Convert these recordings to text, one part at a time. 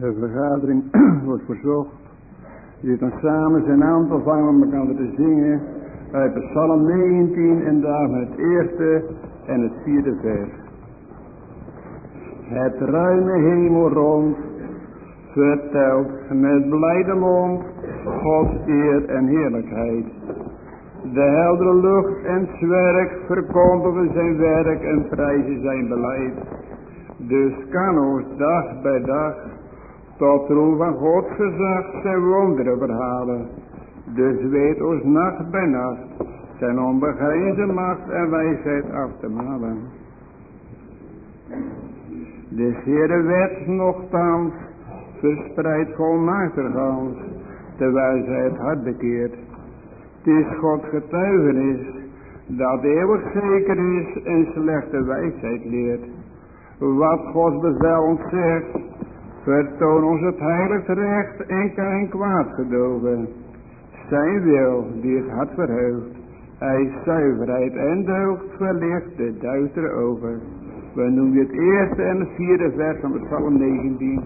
De vergadering wordt verzocht. Die dan samen zijn aantal vangen met elkaar te zingen. Uit Psalm 19 en daar het eerste en het vierde vers. Het ruime hemel rond vertelt met blijde mond Gods eer en heerlijkheid. De heldere lucht en zwerk verkondigen zijn werk en prijzen zijn beleid. Dus kan ons dag bij dag tot roem van Gods gezag zijn wonderen verhalen. Dus weet ons nacht bij nacht zijn onbegrensde macht en wijsheid af te malen. De Heere wet nogthans verspreidt volmaaktergans, terwijl zij het hart bekeert. Het is Gods getuigenis, dat eeuwig zeker is en slechte wijsheid leert. Wat Gods bevel ons vertoon ons het heilig recht en geen kwaad gedogen. Zijn wil, die het hart verheugt, hij zuiverheid en deugd verlicht de duistere ogen. We noemen het eerste en het vierde vers van Psalm 19.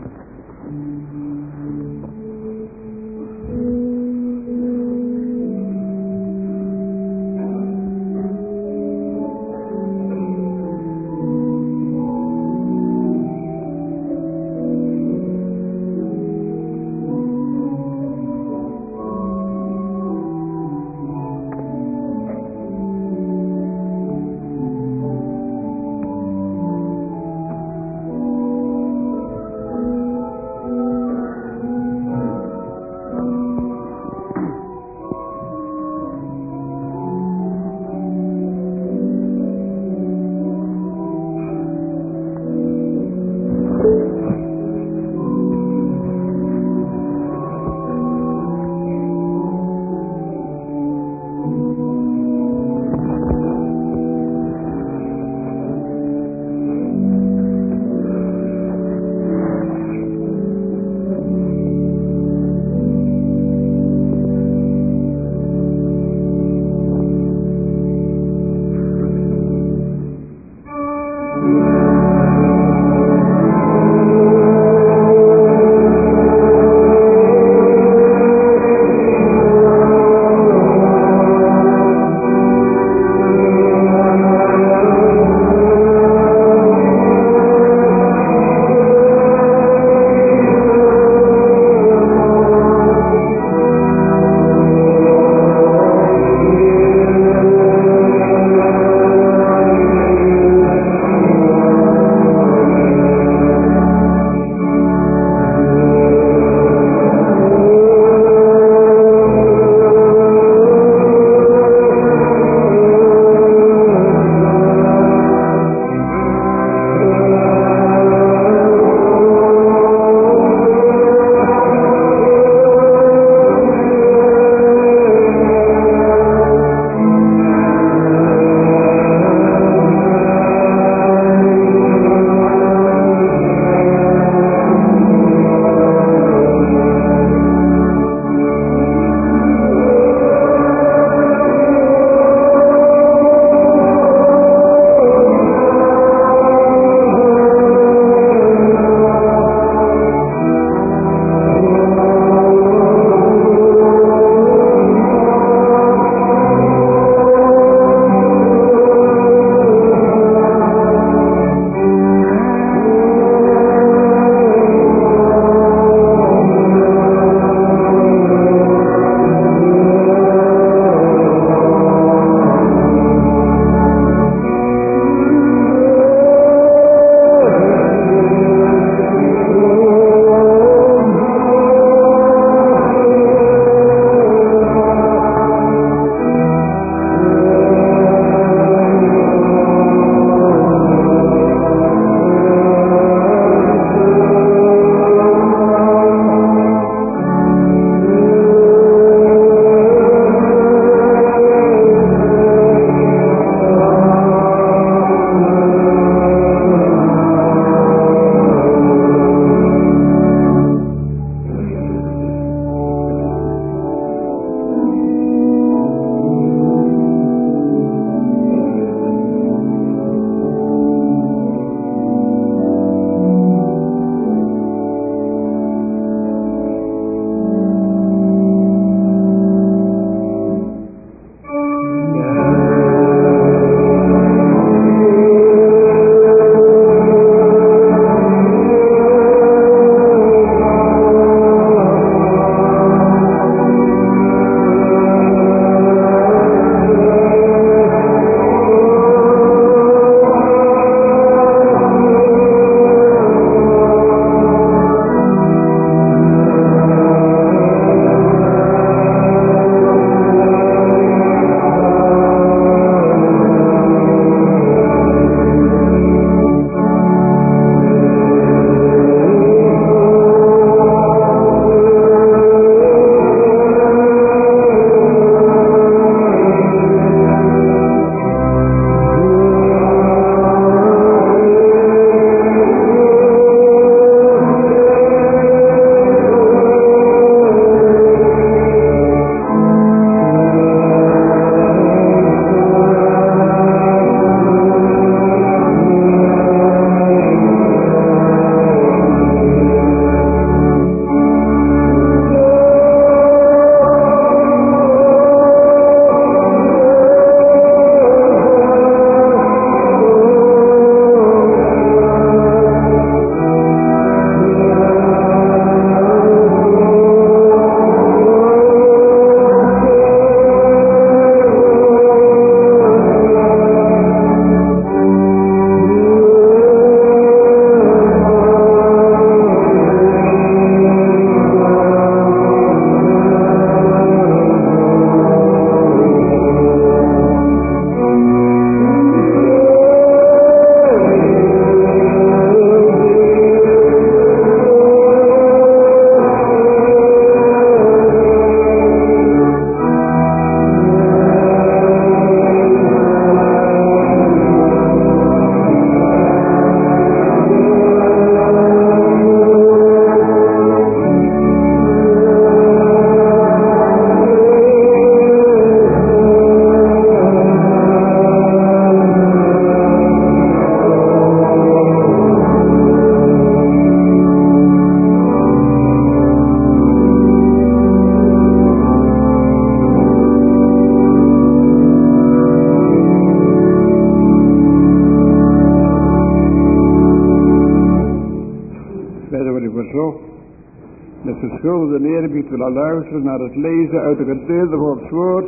Met verschuldigde eerbied willen luisteren naar het lezen uit de gedeelte van het woord,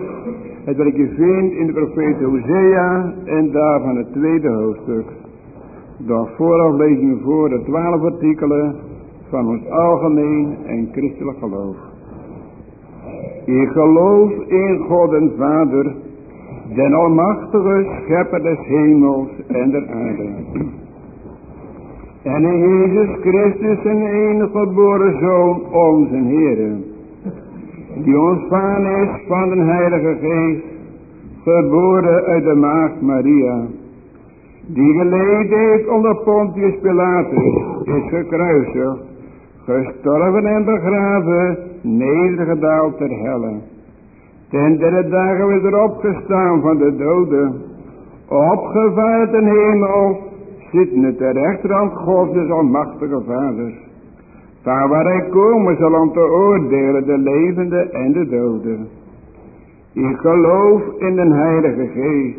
het je vindt in de profeet Hosea en daarvan het tweede hoofdstuk. Door vooraf lezen voor de twaalf artikelen van ons algemeen en christelijk geloof. Ik geloof in God en Vader, den almachtige schepper des hemels en der aarde. En in Jezus Christus een enige geboren Zoon, onze Heer, die ontvangen is van de Heilige Geest, geboren uit de Maagd Maria, die geleden heeft onder Pontius Pilatus, is gekruisigd, gestorven en begraven, nedergedaald ter helle. Ten derde dagen weer erop opgestaan van de doden, opgevaard in hemel, zittende ter rechterhand God des almachtige vaders. Van waar hij komen zal om te oordelen de levenden en de doden. Ik geloof in de heilige geest.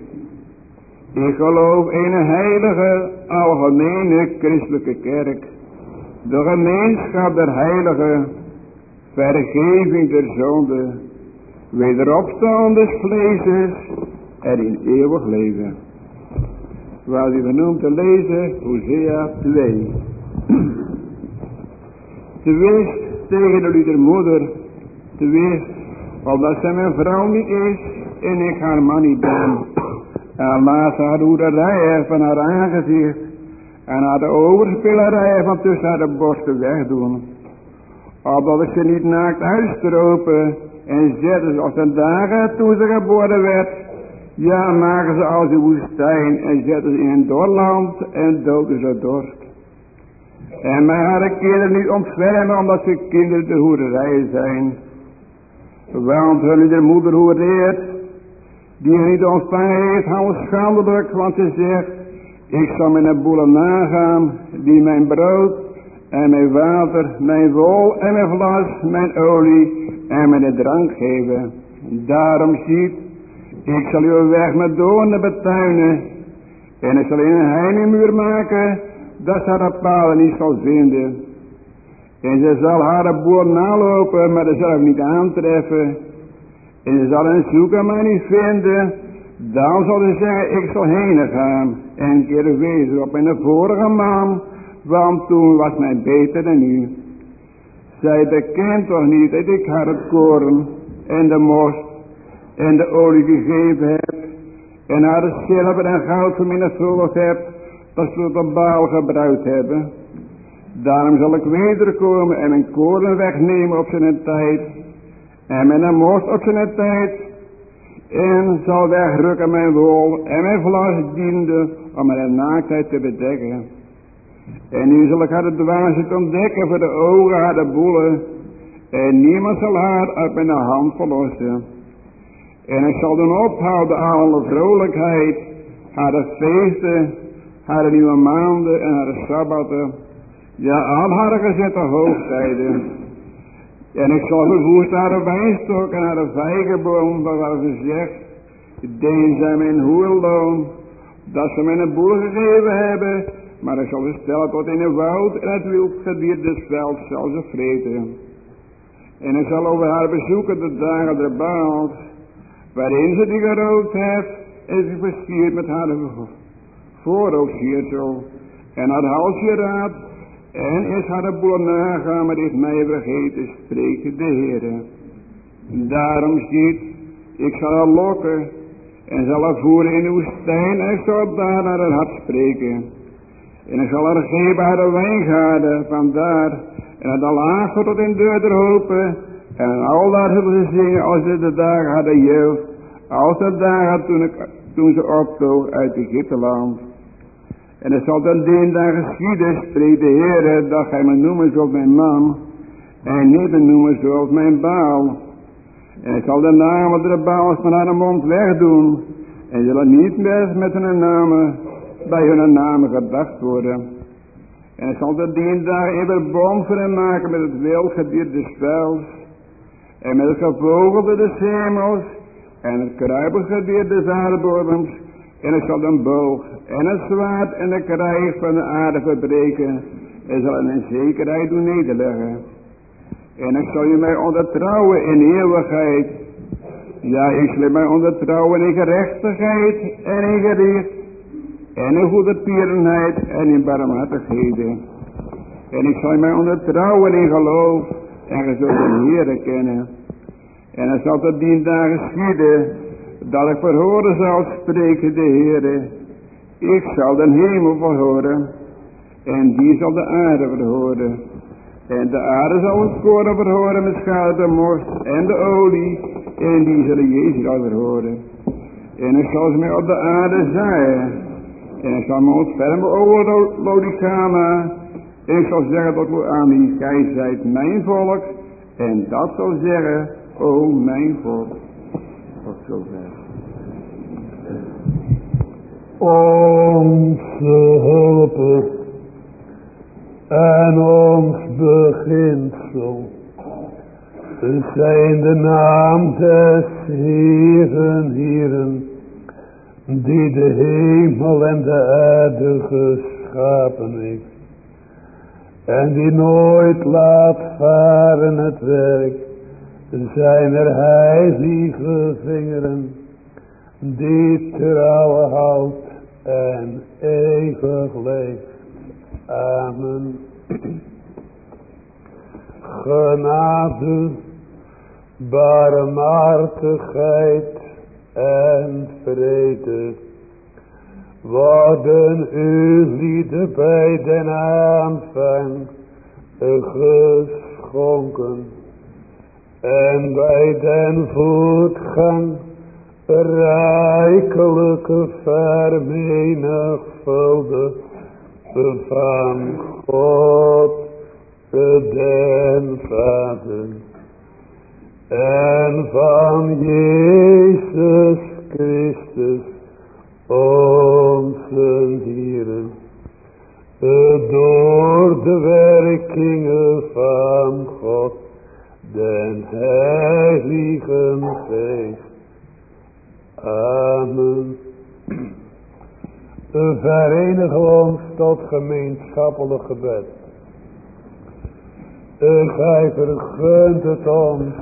Ik geloof in een heilige, algemene christelijke kerk. De gemeenschap der heiligen, vergeving der zonde, wederopstaan des en in eeuwig leven waar u genoemd te lezen, Hosea 2. Te wist tegen de liedermoeder, te wist, omdat zij mijn vrouw niet is en ik haar man niet ben. En laat haar hoederijen van haar aangezicht en haar de van tussen haar borsten wegdoen. Opdat ik ze niet naakt uitstropen en zetten zoals de dagen toen ze geboren werd ja, maken ze als een woestijn en zetten ze in een doorland en doden ze dorst. En mij haar kinderen niet ontfermen omdat ze kinderen de hoerderij zijn. Want hun de moeder hoereert, die hen niet ontvangen heeft, hou schandelijk, want ze zegt, ik zal mijn boelen nagaan, die mijn brood en mijn water, mijn wol en mijn vlas, mijn olie en mijn drank geven. Daarom ziet ik zal uw weg met doornen betuinen. En ik zal een heinemuur maken, dat ze haar palen niet zal vinden. En ze zal haar boer nalopen, maar ze zal hem niet aantreffen. En ze zal hen zoeken, maar niet vinden. Dan zal ze zeggen, ik zal heen gaan. En keer wezen op mijn vorige man, want toen was mij beter dan nu. Zij bekent toch niet dat ik haar het koren en de most en de olie gegeven heb, en haar de zilver en goud vermenigvuldigd heb, dat ze tot baal gebruikt hebben. Daarom zal ik wederkomen en mijn koren wegnemen op zijn tijd, en mijn most op zijn tijd, en zal wegrukken mijn wol en mijn vlas diende om mijn naaktheid te bedekken. En nu zal ik haar de dwaasheid ontdekken voor de ogen haar de boelen, en niemand zal haar uit mijn hand verlossen. En ik zal dan ophouden aan alle vrolijkheid, haar feesten, haar nieuwe maanden en haar sabbaten, ja, al haar gezette hoogtijden. En ik zal verwoest haar wijnstok en haar vijgenboom, waar ze zegt, deen zij mijn hoerloon, dat ze mij een boel gegeven hebben, maar ik zal ze stellen tot in een woud en het wildgedier des velds zal ze vreten. En ik zal over haar bezoeken de dagen der baals, waarin ze die gerookt heeft, en ze versierd met haar zo en haar halsje raad, en is haar boer nagaan, maar heeft mij vergeten, spreekt de Heer. Daarom ziet, ik zal haar lokken, en zal haar voeren in de woestijn, en zal daar naar haar hart spreken. En ik zal haar geven haar wijngaarden, vandaar, en het lager tot in deur hopen, en al daar zullen ze zingen als ze de dagen hadden jeugd. Als de dagen toen, ik, toen ze optoog uit Egypteland. En het zal dan dien daar geschieden, spreekt de Heer, dat gij me noemen zult mijn man. En niet noemen zult mijn baal. En ik zal de namen der baals van haar mond wegdoen. En zullen niet meer met hun namen bij hun namen gedacht worden. En ik zal de dien daar even bom voor maken met het wilgedier des velds en met het gevogelde des hemels, en het kruipelgedier des aardebodems, en ik zal een boog, en het zwaard, en de krijg van de aarde verbreken, en zal in zekerheid doen nederleggen. En ik zal je mij ondertrouwen in eeuwigheid. Ja, ik zal mij ondertrouwen in gerechtigheid en in gericht. En in goede pierenheid en in barmhartigheden. En ik zal mij ondertrouwen in geloof. En je zult de Heere kennen. En het zal tot die dagen geschieden. Dat ik verhoren zal spreken de Heere. Ik zal de hemel verhoren. En die zal de aarde verhoren. En de aarde zal het koren verhoren met schade most en de olie. En die zullen Jezus al verhoren. En ik zal ze mij op de aarde zaaien. En ik zal me ontfermen over Lodicana. Ik zal zeggen tot Ami, gij zijt mijn volk. En dat zal zeggen, o mijn volk. Tot zover. Onze hulp en ons beginsel zijn de naam des Heeren, Heeren, die de hemel en de aarde geschapen heeft, en die nooit laat varen het werk zijn er heilige vingeren, die trouw houdt en eeuwig leeft. Amen. Genade, barmhartigheid en vrede worden u lieden bij den aanvang geschonken. En bij den voetgang rijkelijke vermenigvuldigd van God den Vader en van Jezus Christus onze Heeren door de werkingen van God den Heiligen Geest. Amen. Verenigen we ons tot gemeenschappelijk gebed. Gij vergunt het ons,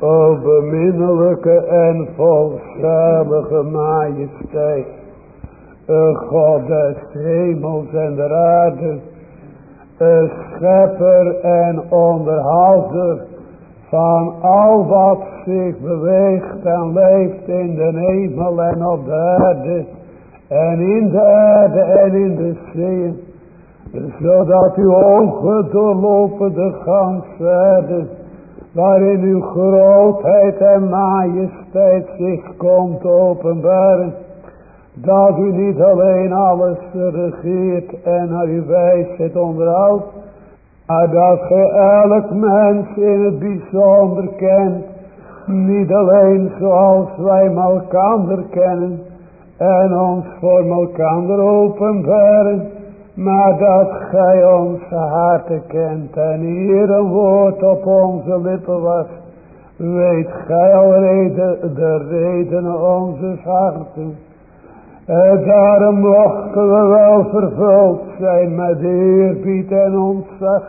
o beminnelijke en volzalige majesteit, God des hemels en der aarde, schepper en onderhouder van al wat zich beweegt en leeft in de hemel en op de aarde, en in de aarde en in de zee, zodat uw ogen doorlopen de ganse aarde, waarin uw grootheid en majesteit zich komt openbaren, dat u niet alleen alles regeert en naar uw wijsheid onderhoudt, maar dat gij elk mens in het bijzonder kent, niet alleen zoals wij elkaar kennen, en ons voor elkaar openbaren, maar dat gij onze harten kent en hier woord op onze lippen was, weet gij alrede de redenen onze harten. En daarom mochten we wel vervuld zijn met eerbied en ontzag,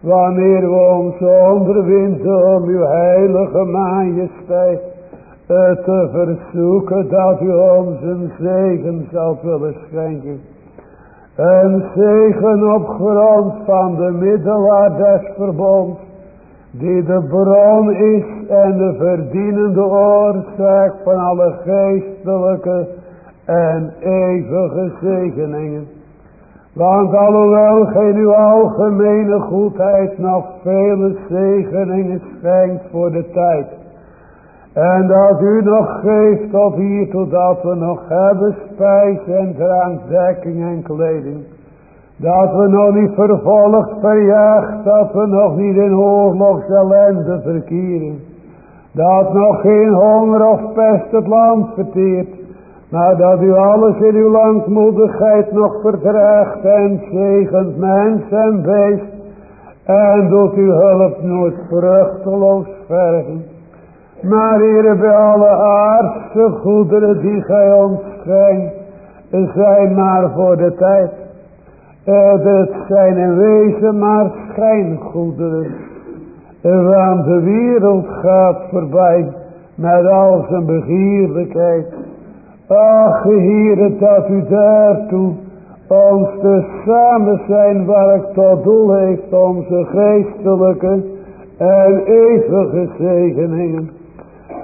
wanneer we ons onderwinden om uw heilige majesteit te verzoeken dat u ons een zegen zal willen schenken. Een zegen op grond van de middelaar des verbonds, die de bron is en de verdienende oorzaak van alle geestelijke en eeuwige zegeningen. Want alhoewel geen uw algemene goedheid nog vele zegeningen schenkt voor de tijd, en dat u nog geeft tot hier totdat we nog hebben spijs en drank, dekking en kleding. Dat we nog niet vervolgd, verjaagd, dat we nog niet in oorlogsellende verkeren. Dat nog geen honger of pest het land verteert. Maar dat u alles in uw langmoedigheid nog verdraagt en zegent mens en beest. En doet uw hulp nooit vruchteloos vergen. Maar hier bij alle aardse goederen die gij ons schenkt, zijn maar voor de tijd. het zijn in wezen maar schijngoederen. Want de wereld gaat voorbij met al zijn begierlijkheid. Ach, Heere, dat u daartoe ons te samen zijn waar ik tot doel heeft onze geestelijke en eeuwige zegeningen.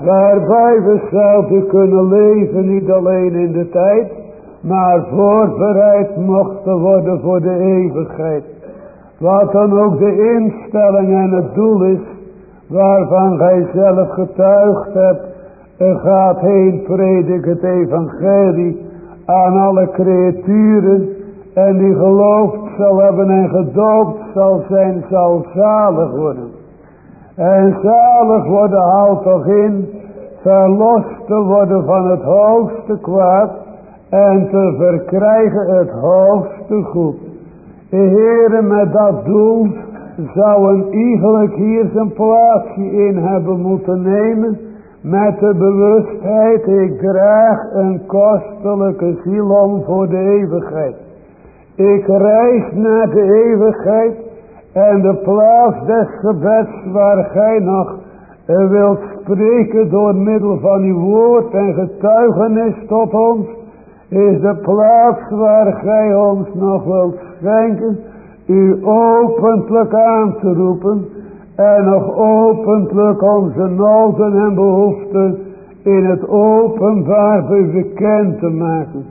Waarbij we zouden kunnen leven, niet alleen in de tijd, maar voorbereid mochten worden voor de eeuwigheid. Wat dan ook de instelling en het doel is, waarvan gij zelf getuigd hebt, en gaat heen predik het evangelie aan alle creaturen, en die geloofd zal hebben en gedoopt zal zijn, zal zalig worden. En zalig worden houdt toch in, verlost te worden van het hoogste kwaad, en te verkrijgen het hoogste goed. De Heere met dat doel zou een eigenlijk hier zijn plaatsje in hebben moeten nemen. Met de bewustheid, ik draag een kostelijke ziel om voor de eeuwigheid. Ik reis naar de eeuwigheid en de plaats des gebeds waar gij nog wilt spreken door middel van uw woord en getuigenis tot ons is de plaats waar gij ons nog wilt schenken, u opentlijk aan te roepen en nog opentlijk onze noden en behoeften in het openbaar bekend te maken.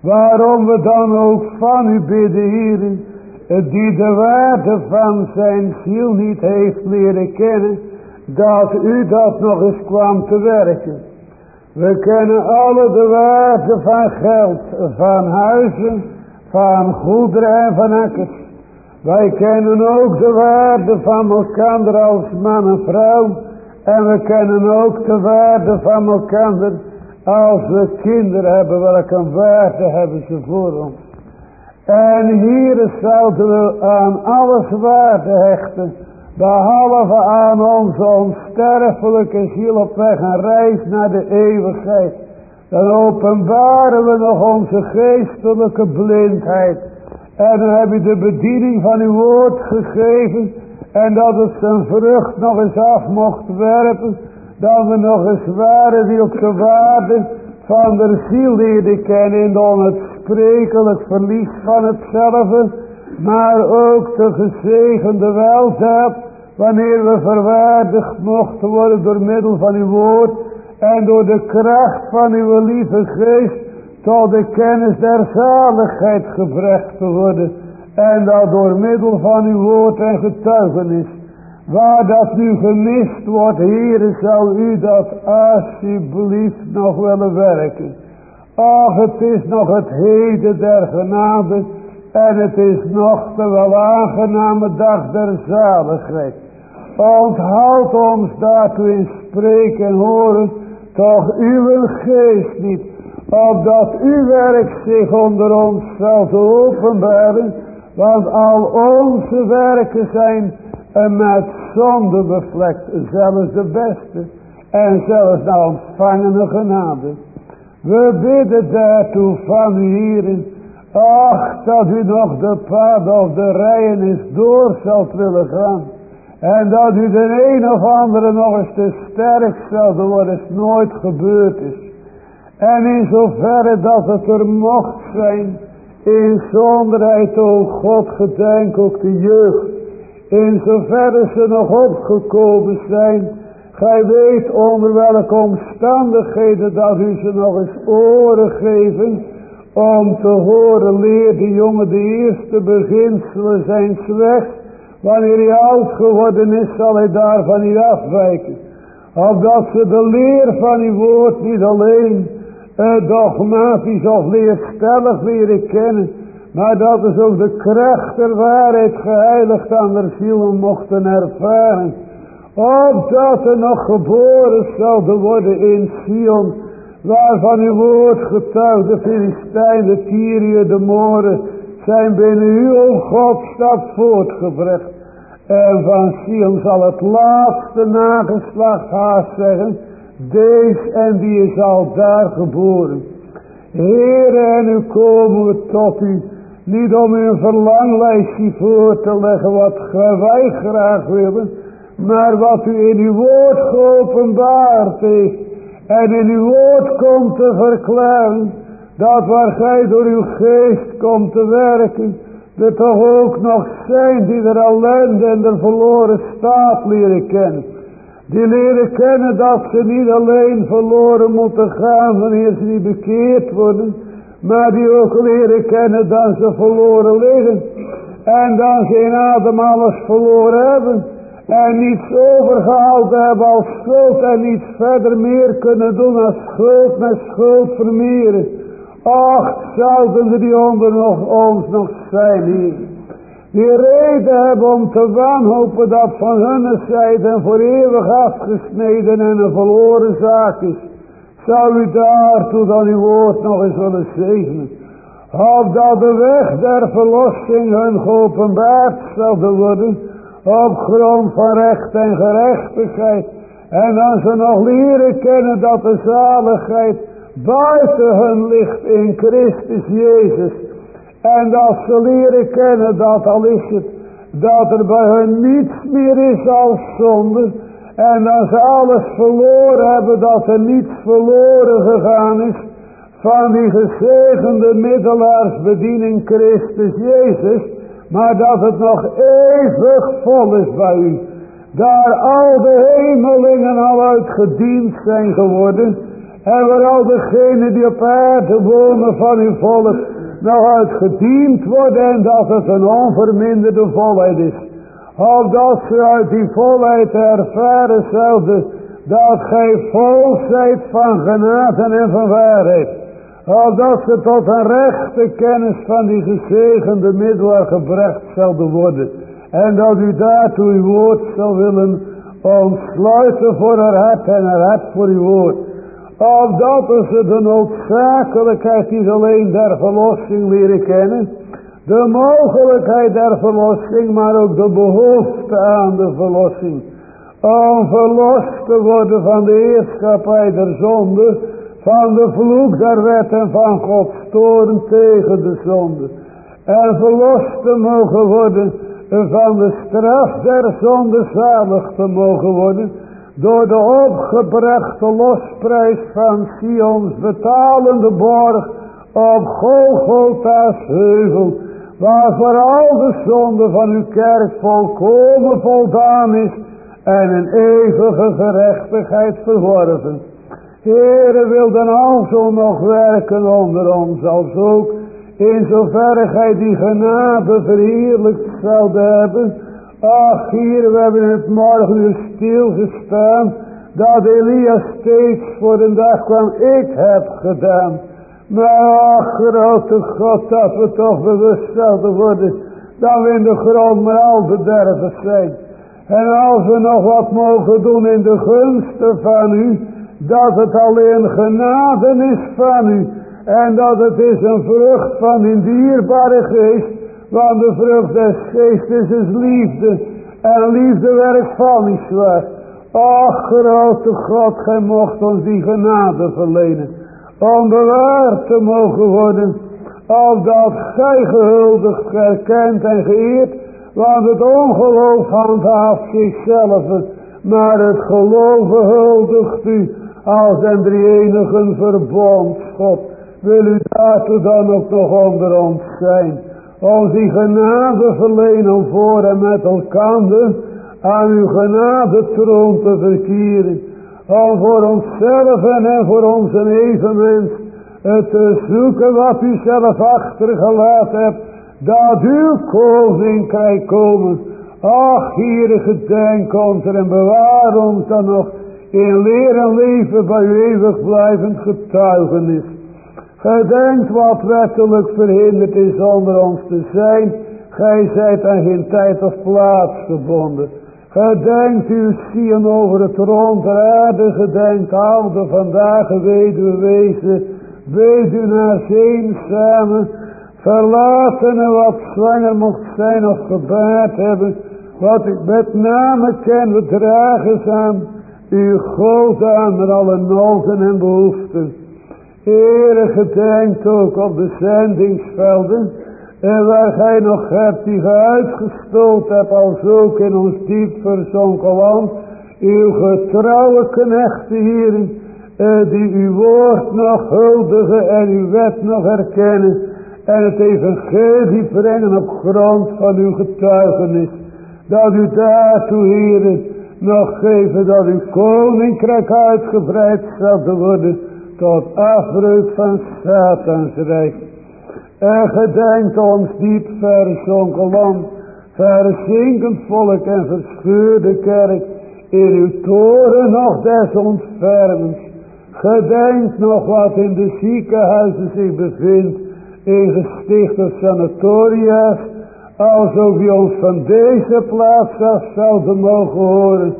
Waarom we dan ook van u bidden, heren, die de waarde van zijn ziel niet heeft leren kennen, dat u dat nog eens kwam te werken. We kennen alle de waarde van geld, van huizen, van goederen en van akkers. Wij kennen ook de waarde van elkaar als man en vrouw. En we kennen ook de waarde van elkaar als we kinderen hebben. Welke waarde hebben ze voor ons. En hier zouden we aan alles waarde hechten. Behalve aan onze onsterfelijke ziel op weg en reis naar de eeuwigheid. Dan openbaren we nog onze geestelijke blindheid. En dan heb je de bediening van uw woord gegeven. En dat het zijn vrucht nog eens af mocht werpen. Dat we nog eens waren die op de waarde van de ziel leerden kennen. In de onuitsprekelijk verlies van hetzelfde. Maar ook de gezegende welzijn wanneer we verwaardigd mochten worden door middel van uw woord en door de kracht van uw lieve geest tot de kennis der zaligheid gebracht te worden en dat door middel van uw woord en getuigenis waar dat nu gemist wordt, Heere, zal u dat alsjeblieft nog willen werken. Ach, het is nog het heden der genade en het is nog de wel aangename dag der zaligheid. Onthoud ons daartoe in spreken en horen, toch uw geest niet, opdat uw werk zich onder ons zal openbaren, want al onze werken zijn met zonde bevlekt, zelfs de beste, en zelfs naar ontvangene genade. We bidden daartoe van hierin, ach dat u nog de pad of de rijen is door zult willen gaan. En dat u de een of andere nog eens te sterk stelde wat is nooit gebeurd is. En in zoverre dat het er mocht zijn, in zonderheid, o God, gedenk ook de jeugd. In zoverre ze nog opgekomen zijn, gij weet onder welke omstandigheden dat u ze nog eens oren geven, om te horen, leer de jongen de eerste beginselen zijn weg Wanneer hij oud geworden is, zal hij daarvan niet afwijken. Opdat ze de leer van uw woord niet alleen uh, dogmatisch of leerstellig leren kennen. Maar dat is ook de kracht der waarheid geheiligd aan de zielen mochten ervaren. Opdat er nog geboren zouden worden in Sion. Waarvan uw woord getuigt de Filistijn, de Tyrië, de Moren. Zijn binnen uw Godstad voortgebracht. En van Sion zal het laatste nageslacht haast zeggen. Deze en die is al daar geboren. Heere, en nu komen we tot u. Niet om een verlanglijstje voor te leggen wat wij graag willen. Maar wat u in uw woord geopenbaard heeft. En in uw woord komt te verklaren. Dat waar gij door uw geest komt te werken. Er toch ook nog zijn die er ellende en de verloren staat leren kennen. Die leren kennen dat ze niet alleen verloren moeten gaan wanneer ze niet bekeerd worden. Maar die ook leren kennen dat ze verloren liggen. En dan ze in Adam alles verloren hebben. En niets overgehaald hebben als schuld. En niets verder meer kunnen doen als schuld met schuld vermeren. Ach, zouden die onder nog, ons nog zijn hier. Die reden hebben om te wanhopen dat van hun zijde voor eeuwig afgesneden en een verloren zaak is. Zou u daartoe dan uw woord nog eens willen zegenen. Opdat de weg der verlossing hun geopenbaard zal worden. Op grond van recht en gerechtigheid. En dan ze nog leren kennen dat de zaligheid buiten hun ligt in Christus Jezus. En dat ze leren kennen dat al is het dat er bij hun niets meer is als zonde. En dat ze alles verloren hebben, dat er niets verloren gegaan is van die gezegende middelaarsbediening Christus Jezus. Maar dat het nog eeuwig vol is bij u. Daar al de hemelingen al uit gediend zijn geworden. En waar al degenen die op aarde wonen van uw volk nog uit gediend worden. En dat het een onverminderde volheid is. Opdat ze uit die volheid ervaren zouden. Dat gij vol zijt van genade en van waarheid. Opdat ze tot een rechte kennis van die gezegende middelaar gebracht zouden worden. En dat u daartoe uw woord zou willen ontsluiten voor haar hart en haar hart voor uw woord. Opdat ze de noodzakelijkheid niet alleen der verlossing leren kennen. De mogelijkheid der verlossing, maar ook de behoefte aan de verlossing. Om verlost te worden van de heerschappij der zonde. Van de vloek der wet en van Gods toren tegen de zonde. En verlost te mogen worden van de straf der zonde zalig te mogen worden door de opgebrachte losprijs van Sions betalende borg op Golgotha's heuvel, waar voor al de zonde van uw kerk volkomen voldaan is en een eeuwige gerechtigheid verworven. Heere wil dan alzo nog werken onder ons, als ook in zoverre gij die genade verheerlijkt zouden hebben, Ach, hier, we hebben het morgen uur stilgestaan. Dat Elia steeds voor de dag kwam. Ik heb gedaan. Maar ach, grote God, dat we toch bewust zouden worden. Dat we in de grond maar al bederven zijn. En als we nog wat mogen doen in de gunsten van u. Dat het alleen genade is van u. En dat het is een vrucht van een dierbare geest want de vrucht des geestes is liefde. En liefde werkt van niet zwaar. Ach, grote God, gij mocht ons die genade verlenen. Om bewaard te mogen worden. Opdat gij gehuldigd, erkend en geëerd. Want het ongeloof handhaaft zichzelf. Maar het geloven huldigt u. Als een drie-enigen verbond. God, wil u daartoe dan ook nog onder ons zijn ons die genade verlenen voor en met elkaar aan uw genade troon te verkieren. Om voor onszelf en voor onze evenmens te zoeken wat u zelf achtergelaten hebt. Dat uw koninkrijk komen. Ach, hier gedenk ons en bewaar ons dan nog in leer en leven bij uw eeuwig blijvend getuigenis. Gedenkt wat wettelijk verhinderd is onder ons te zijn. Gij zijt aan geen tijd of plaats gebonden. Gedenkt uw zien over het rond der aarde. Gedenkt oude vandaag weduwe wezen. Weduwe naar zeen samen. Verlaten en wat zwanger mocht zijn of gebaard hebben. Wat ik met name ken, we dragen aan. Uw God aan met alle noden en behoeften. Heere gedenkt ook op de zendingsvelden. En waar gij nog hebt die ge uitgestoot hebt als ook in ons diep verzonken land. Uw getrouwe knechten hierin. Eh, die uw woord nog huldigen en uw wet nog herkennen. En het evangelie brengen op grond van uw getuigenis. Dat u daartoe heren nog geven dat uw koninkrijk uitgebreid zal worden. Tot afbreuk van Satans rijk. En gedenkt ons diep verzonken land, verzinkend volk en verscheurde kerk, in uw toren nog des ontfermens. Gedenkt nog wat in de ziekenhuizen zich bevindt, in gestichte sanatoria's, alsof u ons van deze plaats af zouden mogen horen.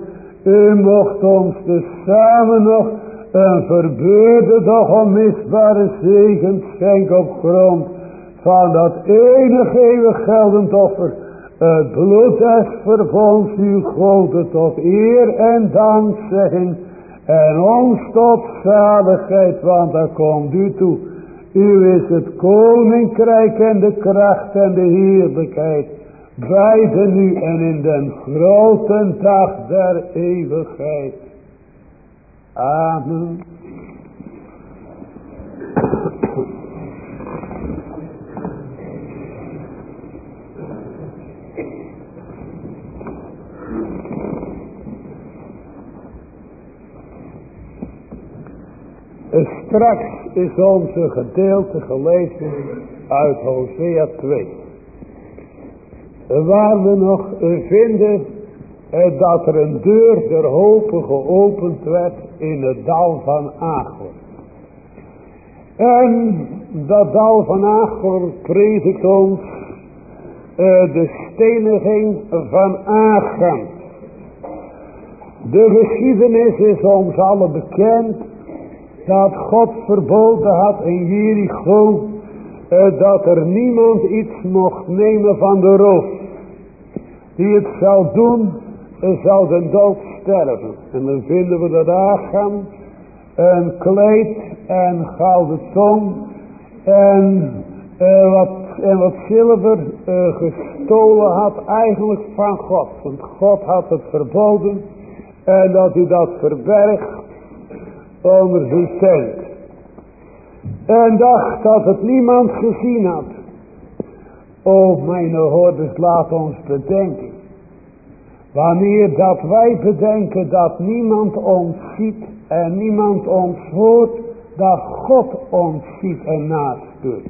U mocht ons dus samen nog een verbeurde doch onmisbare zegen schenken op grond van dat enige eeuwig geldend offer. Het bloed des verbonds uw golden tot eer en dankzegging. En ons tot zaligheid, want daar komt u toe. U is het koninkrijk en de kracht en de heerlijkheid. Beide nu en in den grote dag der eeuwigheid. Amen. Straks is onze gedeelte gelezen uit Hosea 2. Waar we nog vinden eh, dat er een deur der hopen geopend werd in het dal van Agor. En dat dal van Agor predikt ons uh, de steniging van Achan. De geschiedenis is ons allen bekend dat God verboden had in Jericho uh, dat er niemand iets mocht nemen van de roof. Die het zou doen, uh, zou den dood sterven. En dan vinden we dat Agam een kleed en gouden tong en, uh, wat, en wat zilver gestolen had eigenlijk van God. Want God had het verboden en dat hij dat verbergt onder zijn tent. En dacht dat het niemand gezien had. O mijn hoorders, laat ons bedenken. Wanneer dat wij bedenken dat niemand ons ziet en niemand ons hoort, dat God ons ziet en nastuurt.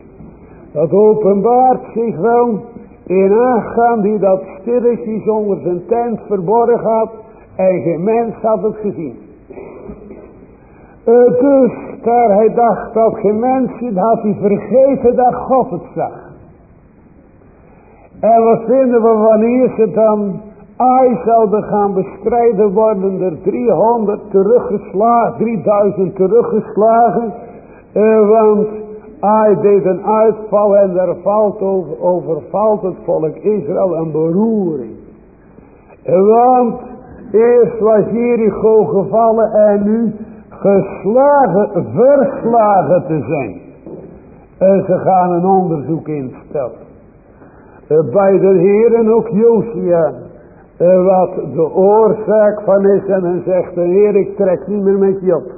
Dat openbaart zich wel in aangaan die dat stilletjes onder zijn tent verborgen had en geen mens had het gezien. Dus daar hij dacht dat geen mens had hij vergeten dat God het zag. En wat vinden we wanneer ze dan Ai zouden gaan bestrijden worden er 300 teruggeslagen, 3000 teruggeslagen. Uh, want Ai deed een uitval en er valt over, overvalt het volk Israël een beroering. Want eerst was Jericho gevallen en nu geslagen, verslagen te zijn. En ze gaan een onderzoek instellen. Eh, bij de heren ook Josia. Eh, wat de oorzaak van is. En dan zegt de Heer ik trek niet meer met je op.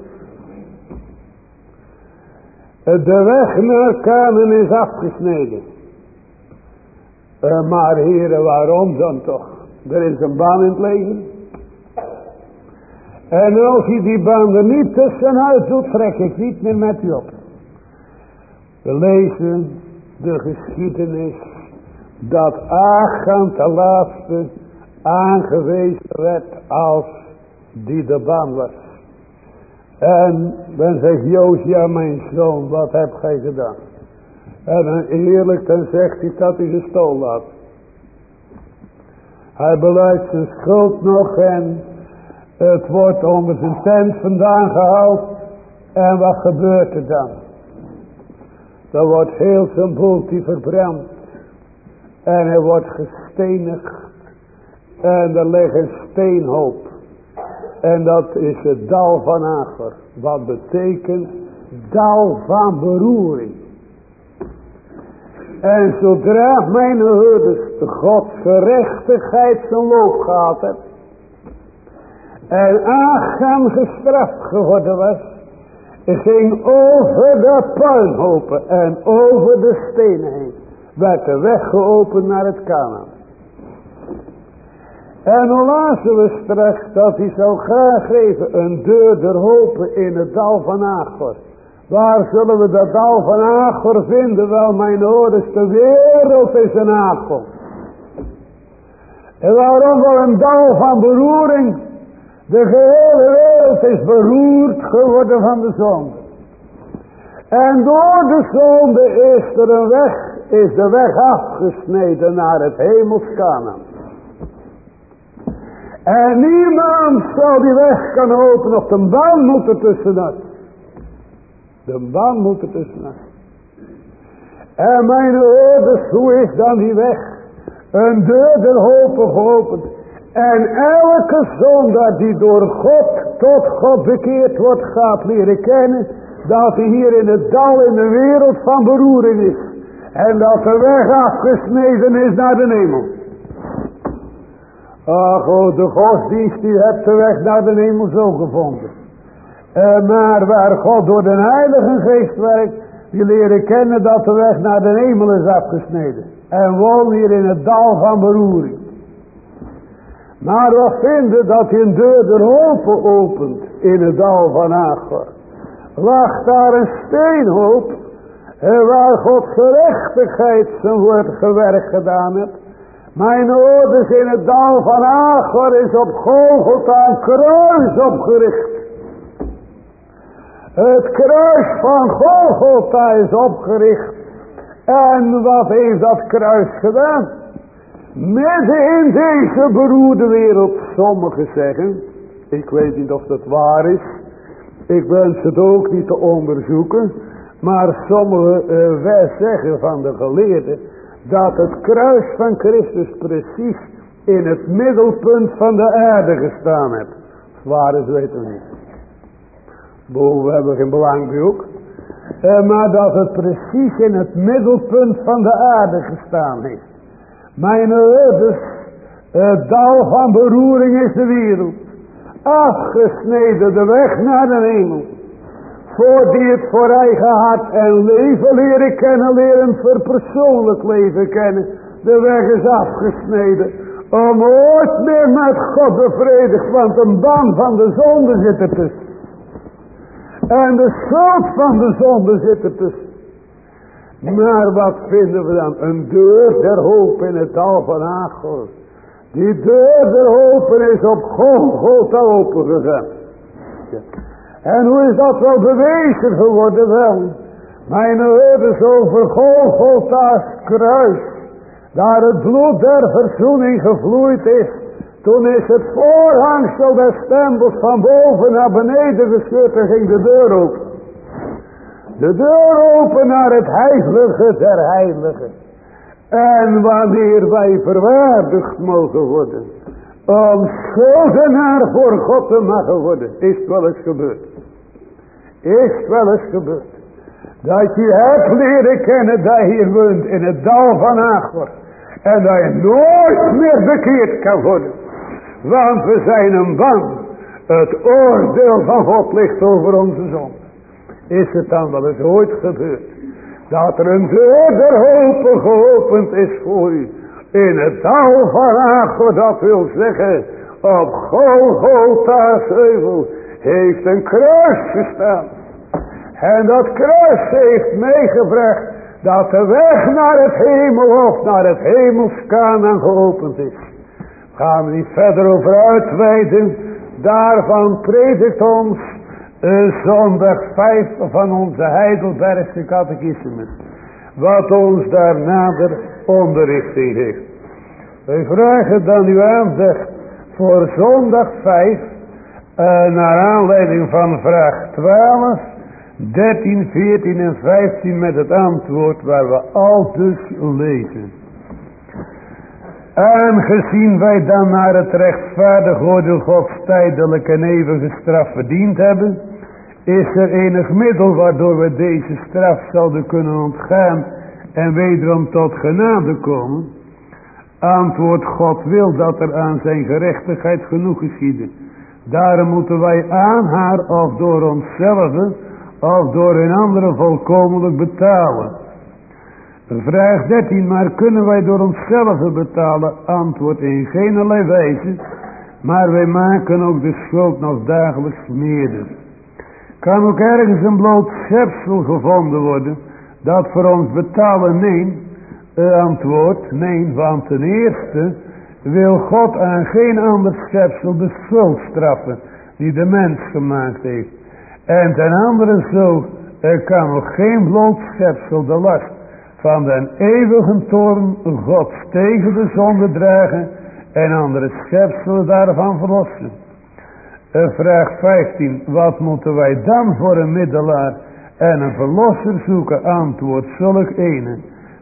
Eh, de weg naar Kamen is afgesneden. maar heren waarom dan toch? Er is een baan in het leven. En als je die baan er niet tussenuit doet, trek ik niet meer met u op. We lezen de geschiedenis dat Achan te laatste aangewezen werd als die de baan was. En dan zegt Josia, mijn zoon, wat heb gij gedaan? En eerlijk dan zegt hij dat hij gestolen had. Hij beluidt zijn schuld nog en het wordt onder zijn tent vandaan gehaald. En wat gebeurt er dan? Dan wordt heel zijn boeltje verbrand. En hij wordt gestenigd. En er ligt een steenhoop. En dat is het dal van Ager. Wat betekent dal van beroering. En zodra mijn herders Gods gerechtigheid zijn loop gehad. En Achan gestraft geworden was. Ging over de puinhopen en over de stenen heen. Werd de weg geopend naar het Canaan. En dan lazen we straks dat hij zou graag geven een deur der hopen in het dal van Agor. Waar zullen we dat dal van Agor vinden? Wel mijn ouders, de wereld is een. En waarom wel een dal van beroering? De gehele wereld is beroerd geworden van de zonde. En door de zonde is er een weg, is de weg afgesneden naar het hemelskanen. En niemand zal die weg kunnen openen of de baan moet er tussenuit. De baan moet er tussenuit. En mijn ouders, hoe is dan die weg? Een deur der hopen geopend. En elke zondaar die door God tot God bekeerd wordt gaat leren kennen. Dat hij hier in het dal in de wereld van beroering is. En dat de weg afgesneden is naar de hemel. Ach, oh, de godsdienst die hebt de weg naar de hemel zo gevonden. Uh, maar waar God door de heilige geest werkt, die leren kennen dat de weg naar de hemel is afgesneden. En wonen hier in het dal van beroering. Maar we vinden dat een deur er open opent in het dal van Agor. Lag daar een steenhoop, en waar God gerechtigheid zijn woord gewerkt gedaan heeft. Mijn ouders in het dal van Agor is op Golgotha een kruis opgericht. Het kruis van Golgotha is opgericht. En wat heeft dat kruis gedaan? Midden in deze beroerde wereld, sommigen zeggen, ik weet niet of dat waar is, ik wens het ook niet te onderzoeken, maar sommigen uh, zeggen van de geleerden, dat het kruis van Christus precies in het middelpunt van de aarde gestaan heeft. Waar is weten we niet. Boven hebben we geen belang bij ook. Eh, maar dat het precies in het middelpunt van de aarde gestaan heeft. Mijn ouders, het dal van beroering is de wereld. Afgesneden de weg naar de hemel voor die het voor eigen hart en leven leren kennen, leren voor persoonlijk leven kennen. De weg is afgesneden. Om ooit meer met God bevredigd, want een band van de zonde zit er tussen. En de schuld van de zonde zit er tussen. Maar wat vinden we dan? Een deur der hoop in het tal van. Die deur der hoop is op Golgotha opengegaan. En hoe is dat wel bewezen geworden wel? Mijn ouders over Golgotha's kruis. Daar het bloed der verzoening gevloeid is. Toen is het voorhangsel des stempels van boven naar beneden gescheurd en ging de deur open. De deur open naar het heilige der heiligen. En wanneer wij verwaardigd mogen worden om schuldenaar voor God te mogen worden, is het wel eens gebeurd. Is het wel eens gebeurd. Dat je hebt leren kennen dat je woont in het dal van Agor. En dat je nooit meer bekeerd kan worden. Want we zijn een bang. Het oordeel van God ligt over onze zon. Is het dan wel eens ooit gebeurd. Dat er een deur der hopen geopend is voor u. In het dal van Agor, dat wil zeggen. Op Golgotha's heuvel heeft een kruis gestaan. En dat kruis heeft meegebracht dat de weg naar het hemel of naar het hemelskanan geopend is. Gaan we niet verder over uitweiden. Daarvan predikt ons zondag 5 van onze Heidelbergse catechisme. Wat ons daar nader onderrichting heeft. Wij vragen dan uw aandacht voor zondag 5 uh, naar aanleiding van vraag 12, 13, 14 en 15 met het antwoord waar we al dus lezen. Aangezien wij dan naar het rechtvaardig oordeel Gods tijdelijk en eeuwige straf verdiend hebben, is er enig middel waardoor we deze straf zouden kunnen ontgaan en wederom tot genade komen. Antwoord God wil dat er aan zijn gerechtigheid genoeg geschieden. Daarom moeten wij aan haar of door onszelf of door een andere volkomenlijk betalen. Vraag 13, maar kunnen wij door onszelf betalen? Antwoord in geen wijze, maar wij maken ook de schuld nog dagelijks meerder. Kan ook ergens een bloot schepsel gevonden worden, dat voor ons betalen? Nee. Antwoord, nee, want ten eerste wil God aan geen ander schepsel de schuld straffen die de mens gemaakt heeft. En ten andere zo, er kan nog geen bloot schepsel de last van den eeuwige toorn God tegen de zonde dragen en andere schepselen daarvan verlossen. Vraag 15. Wat moeten wij dan voor een middelaar en een verlosser zoeken? Antwoord zulk ene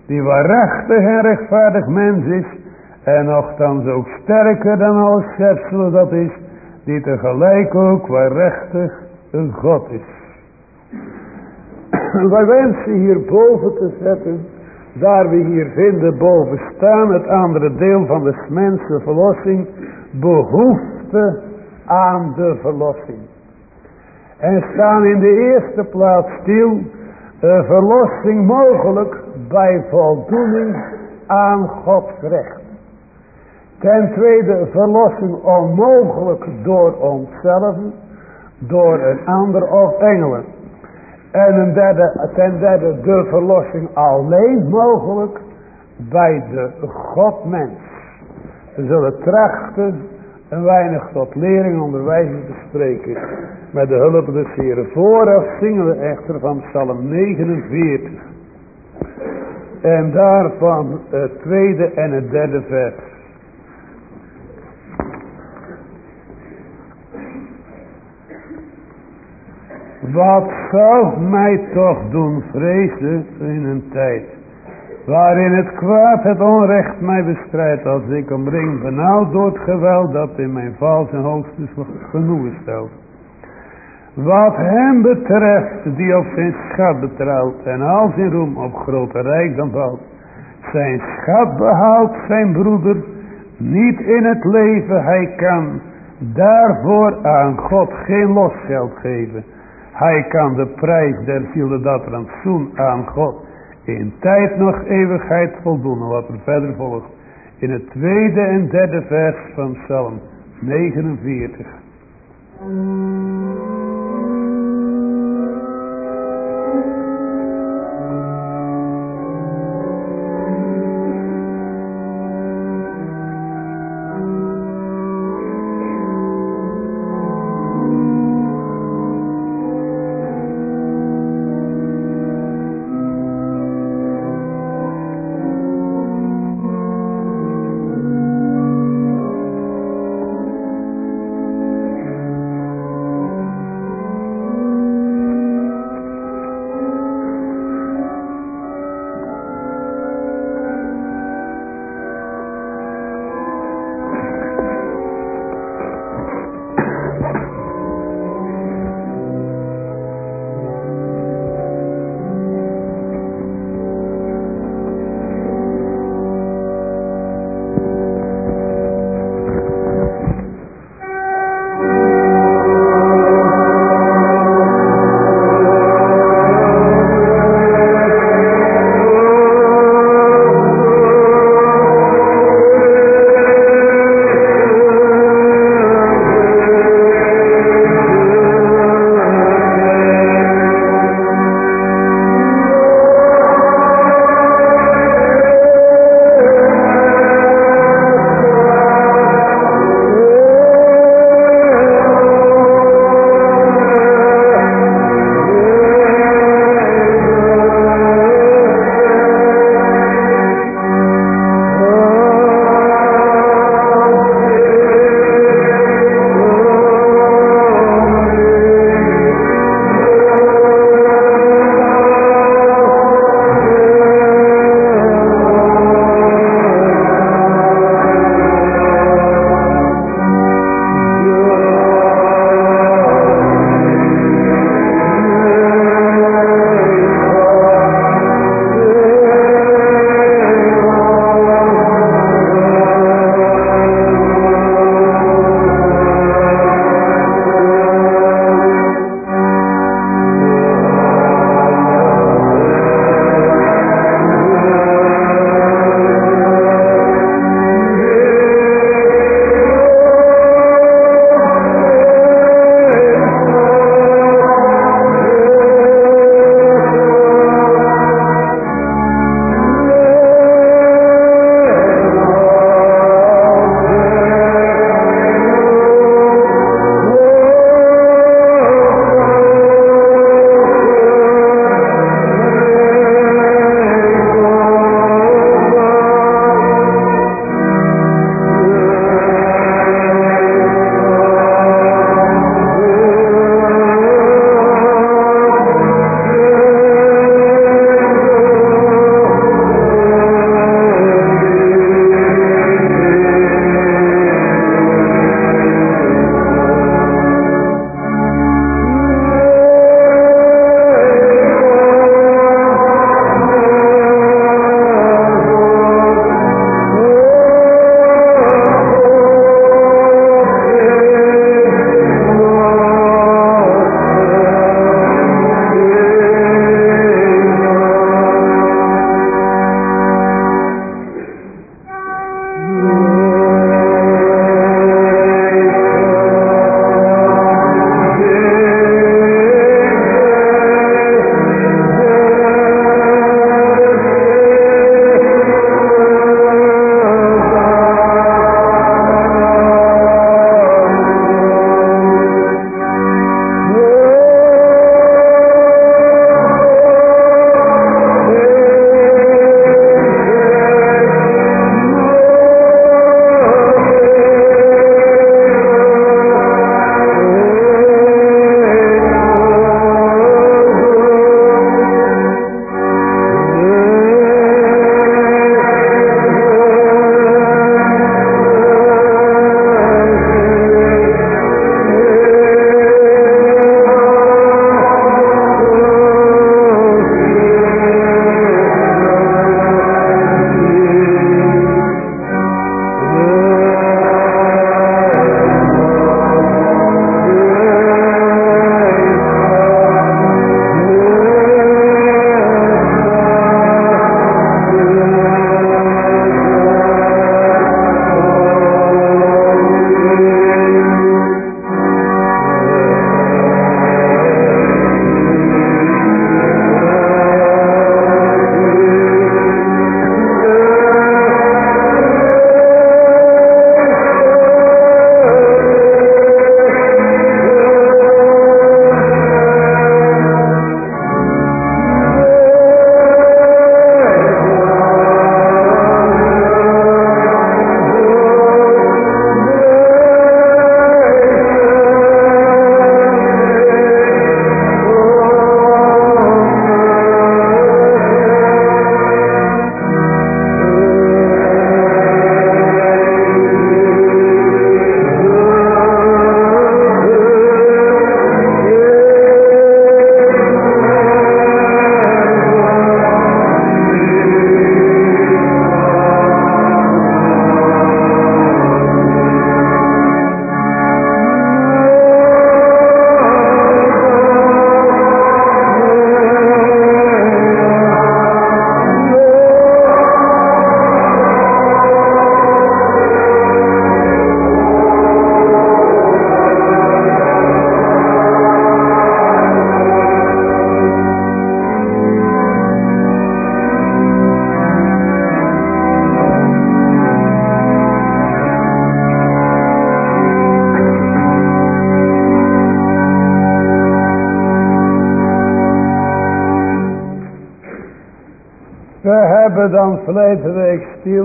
die waarachtig en rechtvaardig mens is en nogthans ook sterker dan alle schepselen dat is, die tegelijk ook waarachtig een God is. Wij wensen hier boven te zetten, daar we hier vinden boven staan, het andere deel van de mensen verlossing, behoefte aan de verlossing. En staan in de eerste plaats stil, de verlossing mogelijk bij voldoening aan Gods recht. Ten tweede verlossing onmogelijk door onszelf, door een ander of engelen. En een derde, ten derde de verlossing alleen mogelijk bij de Godmens. We zullen trachten een weinig tot lering onderwijzing te spreken. Met de hulp des Heren. Vooraf zingen we echter van Psalm 49. En daarvan het tweede en het derde vers. Wat zou mij toch doen vrezen in een tijd waarin het kwaad het onrecht mij bestrijdt als ik omring benauwd door het geweld dat in mijn val zijn hoogste genoegen stelt. Wat hem betreft die op zijn schat betrouwt en al zijn roem op grote rijkdom valt. Zijn schat behaalt zijn broeder niet in het leven, hij kan daarvoor aan God geen losgeld geven. Hij kan de prijs der zielen dat rantsoen aan God in tijd nog eeuwigheid voldoen. Wat er verder volgt. In het tweede en derde vers van Psalm 49.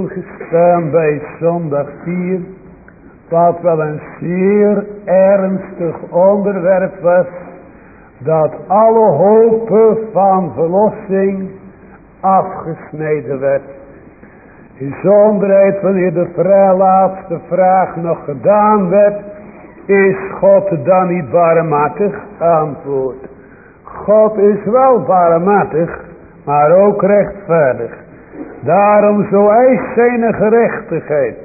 Stilgestaan bij zondag 4. Wat wel een zeer ernstig onderwerp was. Dat alle hopen van verlossing afgesneden werd. Bijzonderheid wanneer de laatste vraag nog gedaan werd. Is God dan niet barmhartig? Antwoord. God is wel barmhartig, maar ook rechtvaardig. Daarom zo eist zijn gerechtigheid,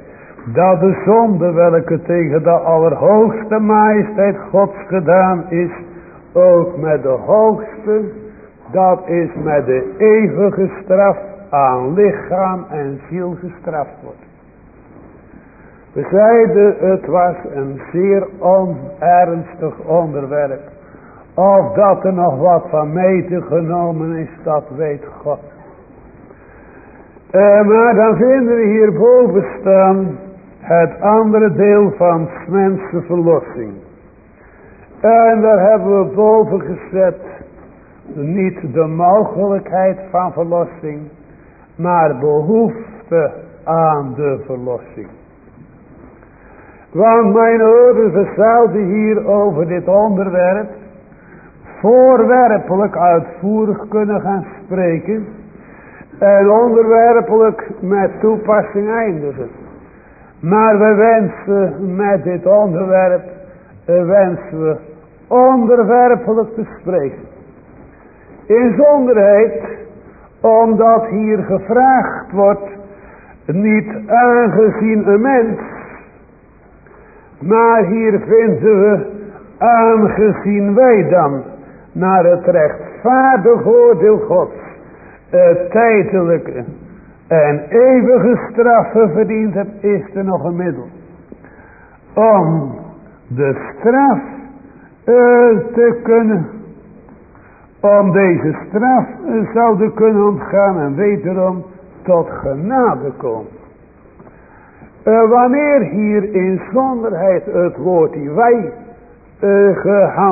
dat de zonde welke tegen de allerhoogste majesteit Gods gedaan is, ook met de hoogste, dat is met de eeuwige straf aan lichaam en ziel gestraft wordt. We zeiden het was een zeer onernstig onderwerp. Of dat er nog wat van meten genomen is, dat weet God. Uh, maar dan vinden we hierboven staan het andere deel van mensenverlossing. En daar hebben we boven gezet niet de mogelijkheid van verlossing, maar behoefte aan de verlossing. Want mijn ouders zouden hier over dit onderwerp voorwerpelijk uitvoerig kunnen gaan spreken. En onderwerpelijk met toepassing eindigen. Maar we wensen met dit onderwerp, wensen we onderwerpelijk te spreken. Inzonderheid, omdat hier gevraagd wordt, niet aangezien een mens, maar hier vinden we aangezien wij dan naar het rechtvaardig oordeel Gods het tijdelijke en eeuwige straffen verdiend hebt, is er nog een middel. Om de straf uh, te kunnen, om deze straf uh, zouden kunnen ontgaan en wederom tot genade komen. Wanneer hier in zonderheid het woord die wij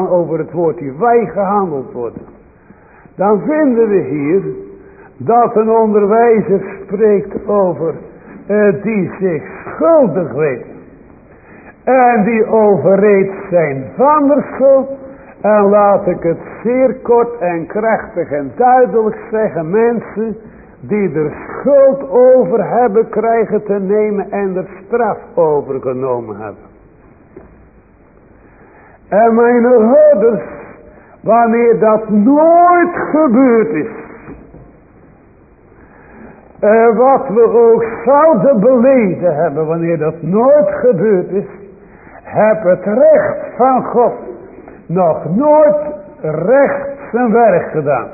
over het woord die wij gehandeld worden. Dan vinden we hier dat een onderwijzer spreekt over uh, die zich schuldig weet. En die overreed zijn van de schuld. En laat ik het zeer kort en krachtig en duidelijk zeggen. Mensen die er schuld over hebben krijgen te nemen en er straf overgenomen hebben. En mijn ouders, wanneer dat nooit gebeurd is. En wat we ook zouden beleden hebben wanneer dat nooit gebeurd is. Heb het recht van God nog nooit recht zijn werk gedaan.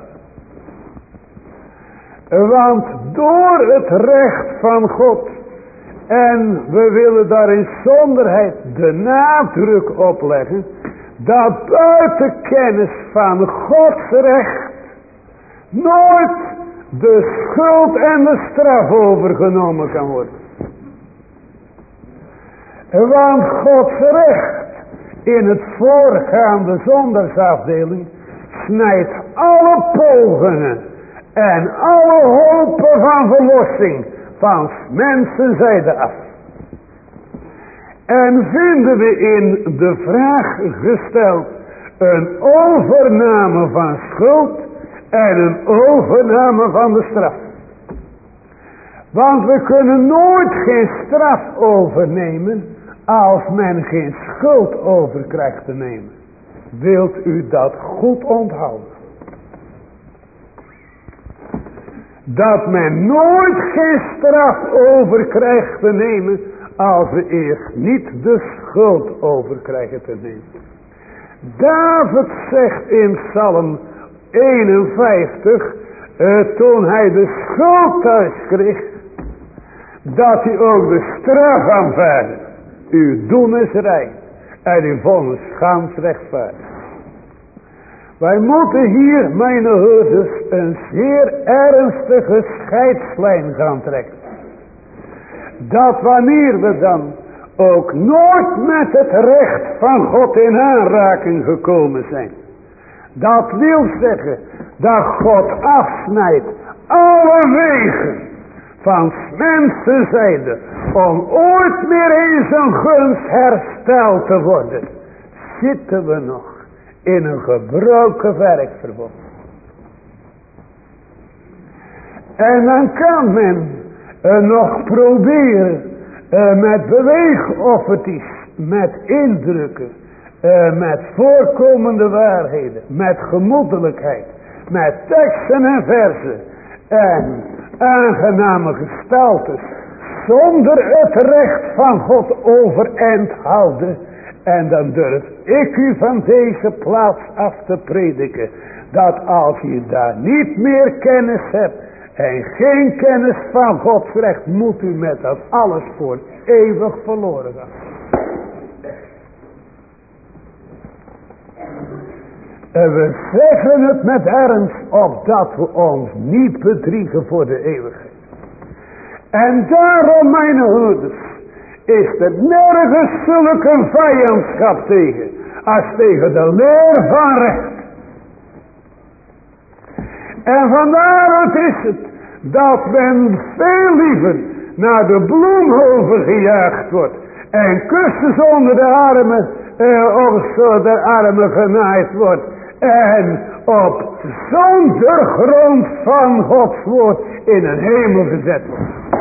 Want door het recht van God. En we willen daar in zonderheid de nadruk opleggen dat buiten kennis van Gods recht nooit de schuld en de straf overgenomen kan worden. Want Gods recht in het voorgaande zondagsafdeling snijdt alle pogingen en alle hopen van verlossing van mensenzijde af. En vinden we in de vraag gesteld een overname van schuld en een overname van de straf. Want we kunnen nooit geen straf overnemen als men geen schuld over krijgt te nemen. Wilt u dat goed onthouden? Dat men nooit geen straf over krijgt te nemen als we eerst niet de schuld over krijgen te nemen. David zegt in Psalm 51, uh, toen hij de schuld thuis kreeg, dat hij ook de straf aanvaarde. Uw doen is en uw vonnis schaams rechtvaardig. Wij moeten hier, mijn hoorders, een zeer ernstige scheidslijn gaan trekken dat wanneer we dan ook nooit met het recht van God in aanraking gekomen zijn. Dat wil zeggen dat God afsnijdt alle wegen van mensen zijde om ooit meer eens een gunst hersteld te worden, zitten we nog in een gebroken werkverbond. En dan kan men nog proberen uh, met beweegofferties, met indrukken, uh, met voorkomende waarheden, met gemoedelijkheid, met teksten en versen en aangename gestaltes, zonder het recht van God overeind houden. En dan durf ik u van deze plaats af te prediken, dat als je daar niet meer kennis hebt, en geen kennis van Gods recht moet u met dat alles voor eeuwig verloren gaan. En we zeggen het met ernst opdat we ons niet bedriegen voor de eeuwigheid. En daarom, mijn hoeders, is er nergens zulke vijandschap tegen, als tegen de leer van recht. En vandaar is het dat men veel liever naar de bloemhoven gejaagd wordt. En kussen onder de armen, eh, of zo de armen genaaid wordt. En op zonder grond van Gods woord in een hemel gezet wordt.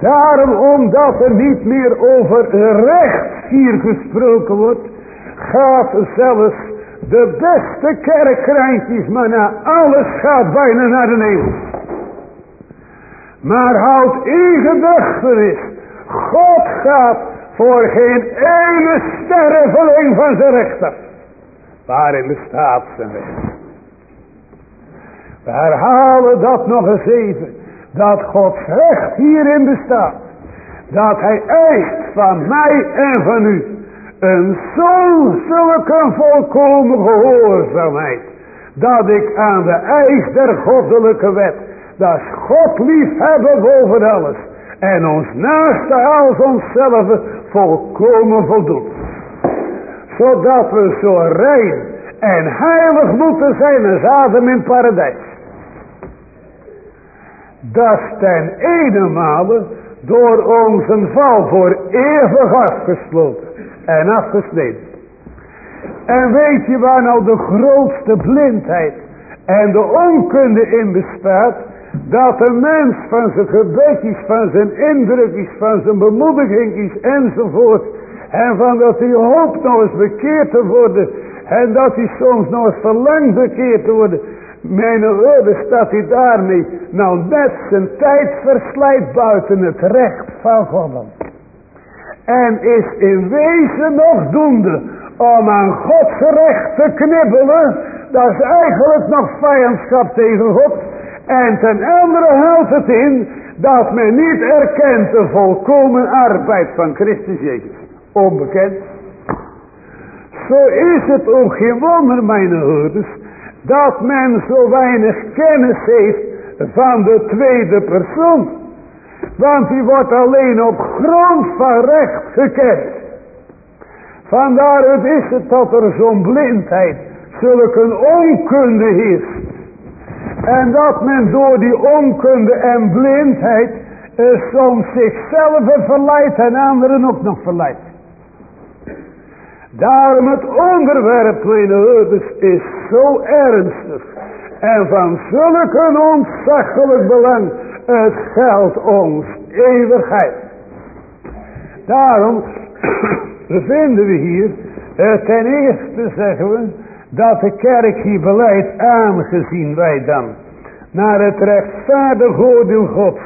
Daarom omdat er niet meer over recht hier gesproken wordt, gaat zelfs de beste kerkreintjes, maar na alles gaat bijna naar de hemel. Maar houd in gedachtenis, God gaat voor geen ene sterveling van zijn rechter. Waarin bestaat zijn weg. We herhalen dat nog eens even. Dat Gods recht hierin bestaat. Dat hij eist van mij en van u. Een zo'n zulke volkomen gehoorzaamheid. Dat ik aan de eis der goddelijke wet. Dat God lief hebben boven alles. En ons naaste als onszelf volkomen voldoet. Zodat we zo rein en heilig moeten zijn als Adam in paradijs. Dat is ten ene door onze val voor eeuwig afgesloten en afgesneden. En weet je waar nou de grootste blindheid en de onkunde in bestaat? Dat de mens van zijn gebedjes, van zijn indrukjes, van zijn bemoedigingjes enzovoort. En van dat hij hoopt nog eens bekeerd te worden. En dat hij soms nog eens verlangt bekeerd te worden. Mijn orde staat hij daarmee nou net zijn tijd verslijt buiten het recht van God. En is in wezen nog doende om aan Gods recht te knibbelen. Dat is eigenlijk nog vijandschap tegen God. En ten andere houdt het in dat men niet erkent de volkomen arbeid van Christus Jezus. Onbekend. Zo is het ook geen wonder, mijn hoorders, dat men zo weinig kennis heeft van de tweede persoon. Want die wordt alleen op grond van recht gekend. Vandaar het is het dat er zo'n blindheid, zulke onkunde is. En dat men door die onkunde en blindheid eh, soms zichzelf verleidt en anderen ook nog verleidt. Daarom het onderwerp, mijn is zo ernstig. En van zulke ontzaglijk belang. Het geldt ons eeuwigheid. Daarom bevinden we hier. Eh, ten eerste zeggen we. Dat de kerk hier beleidt aangezien wij dan. Naar het rechtvaardig oordeel gods.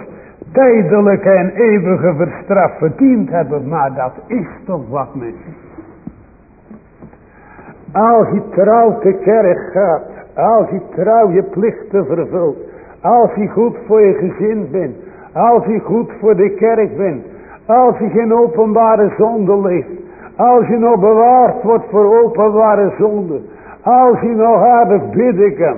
Tijdelijk en eeuwige verstraf verdiend hebben. Maar dat is toch wat mensen. Als je trouw te kerk gaat. Als je trouw je plichten vervult. Als je goed voor je gezin bent. Als je goed voor de kerk bent. Als je geen openbare zonde leeft. Als je nog bewaard wordt voor openbare zonde. Als je nog aardig bidden kan.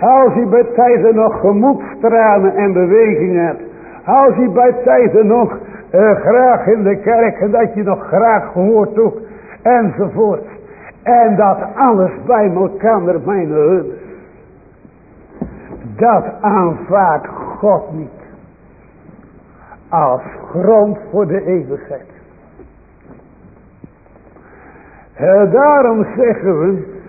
Als je bij tijden nog gemoedstranen en beweging hebt. Als je bij tijden nog uh, graag in de kerk en dat je nog graag gehoord ook. Enzovoort. En dat alles bij elkaar, mijn hulp. Dat aanvaardt God niet. Als grond voor de eeuwigheid. En daarom zeggen we,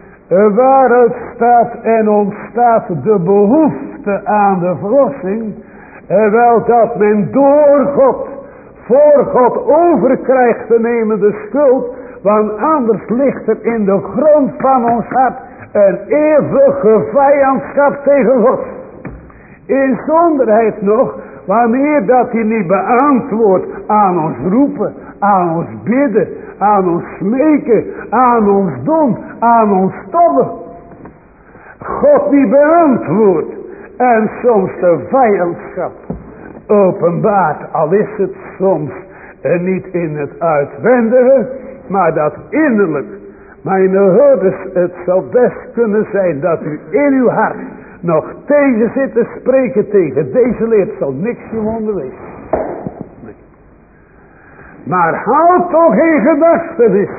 waaruit staat en ontstaat de behoefte aan de verlossing, wel dat men door God, voor God overkrijgt te nemen de schuld, want anders ligt er in de grond van ons hart een eeuwige vijandschap tegen God. In zonderheid nog, wanneer dat hij niet beantwoordt aan ons roepen, aan ons bidden, aan ons smeken, aan ons doen, aan ons tobben. God niet beantwoordt en soms de vijandschap openbaart, al is het soms niet in het uitwendige, maar dat innerlijk. Mijn hoorders, het zou best kunnen zijn dat u in uw hart nog tegen zit te spreken tegen deze leer. Zal niks je wonder wezen. Maar houd toch in gedachtenis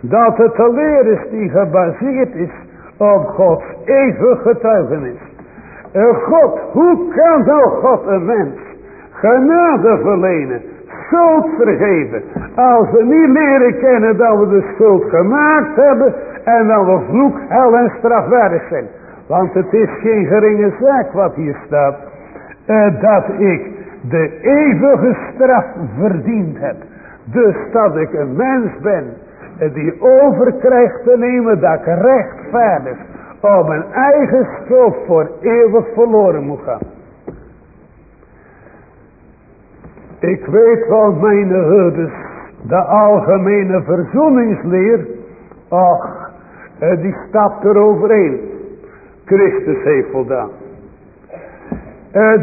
dat het de leer is die gebaseerd is op Gods eeuwige getuigenis. En God, hoe kan nou God een mens genade verlenen, schuld vergeven, als we niet leren kennen dat we de schuld gemaakt hebben en dat we vloek, hel en strafwaardig zijn. Want het is geen geringe zaak wat hier staat, eh, dat ik de eeuwige straf verdiend heb. Dus dat ik een mens ben die overkrijgt te nemen dat ik rechtvaardig op mijn eigen schuld voor eeuwig verloren moet gaan. Ik weet wel mijn herders, de algemene verzoeningsleer, ach, die stapt er overheen. Christus heeft voldaan.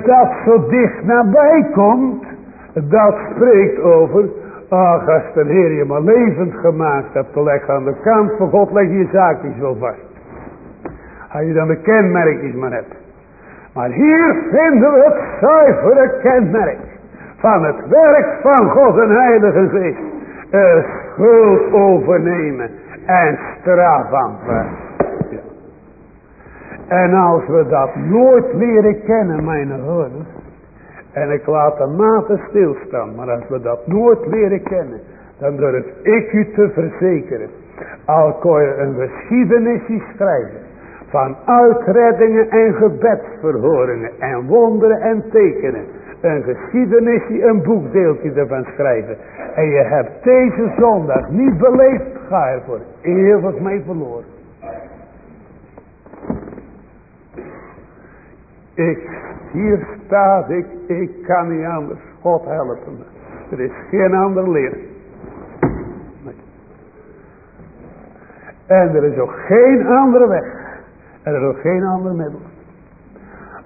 Dat zo dicht nabij komt, dat spreekt over Ach, als de Heer je maar levend gemaakt hebt, te leggen aan de kant van God, leg je zaakjes wel vast. Als je dan de kenmerkjes maar hebt. Maar hier vinden we het zuivere kenmerk van het werk van God en Heilige Geest. Een schuld overnemen en straf aanvaarden. En als we dat nooit leren kennen, mijn hoorders, en ik laat de maten stilstaan. Maar als we dat nooit leren kennen. Dan durf ik u te verzekeren. Al kon je een geschiedenisje schrijven. Van uitreddingen en gebedsverhoringen. En wonderen en tekenen. Een geschiedenisje, een boekdeeltje ervan schrijven. En je hebt deze zondag niet beleefd. Ga er voor eeuwig mee verloren. Ik hier staat ik, ik kan niet anders. God helpen me. Er is geen ander leer. En er is ook geen andere weg. En er is ook geen ander middel.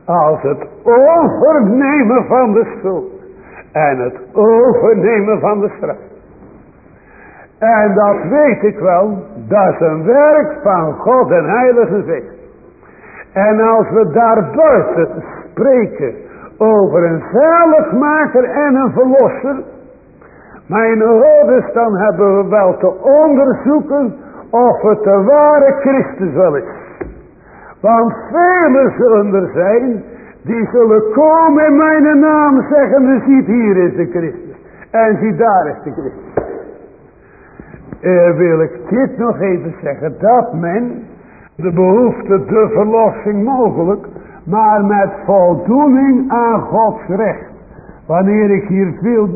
Als het overnemen van de schuld. En het overnemen van de straf. En dat weet ik wel. Dat is een werk van God en Heilige Geest. En als we daar buiten spreken over een zaligmaker en een verlosser. Mijn hoorders, dan hebben we wel te onderzoeken of het de ware Christus wel is. Want velen zullen er zijn die zullen komen in mijn naam zeggen, ziet hier is de Christus. En ziet daar is de Christus. Uh, wil ik dit nog even zeggen, dat men de behoefte, de verlossing mogelijk maar met voldoening aan Gods recht. Wanneer ik hier wil,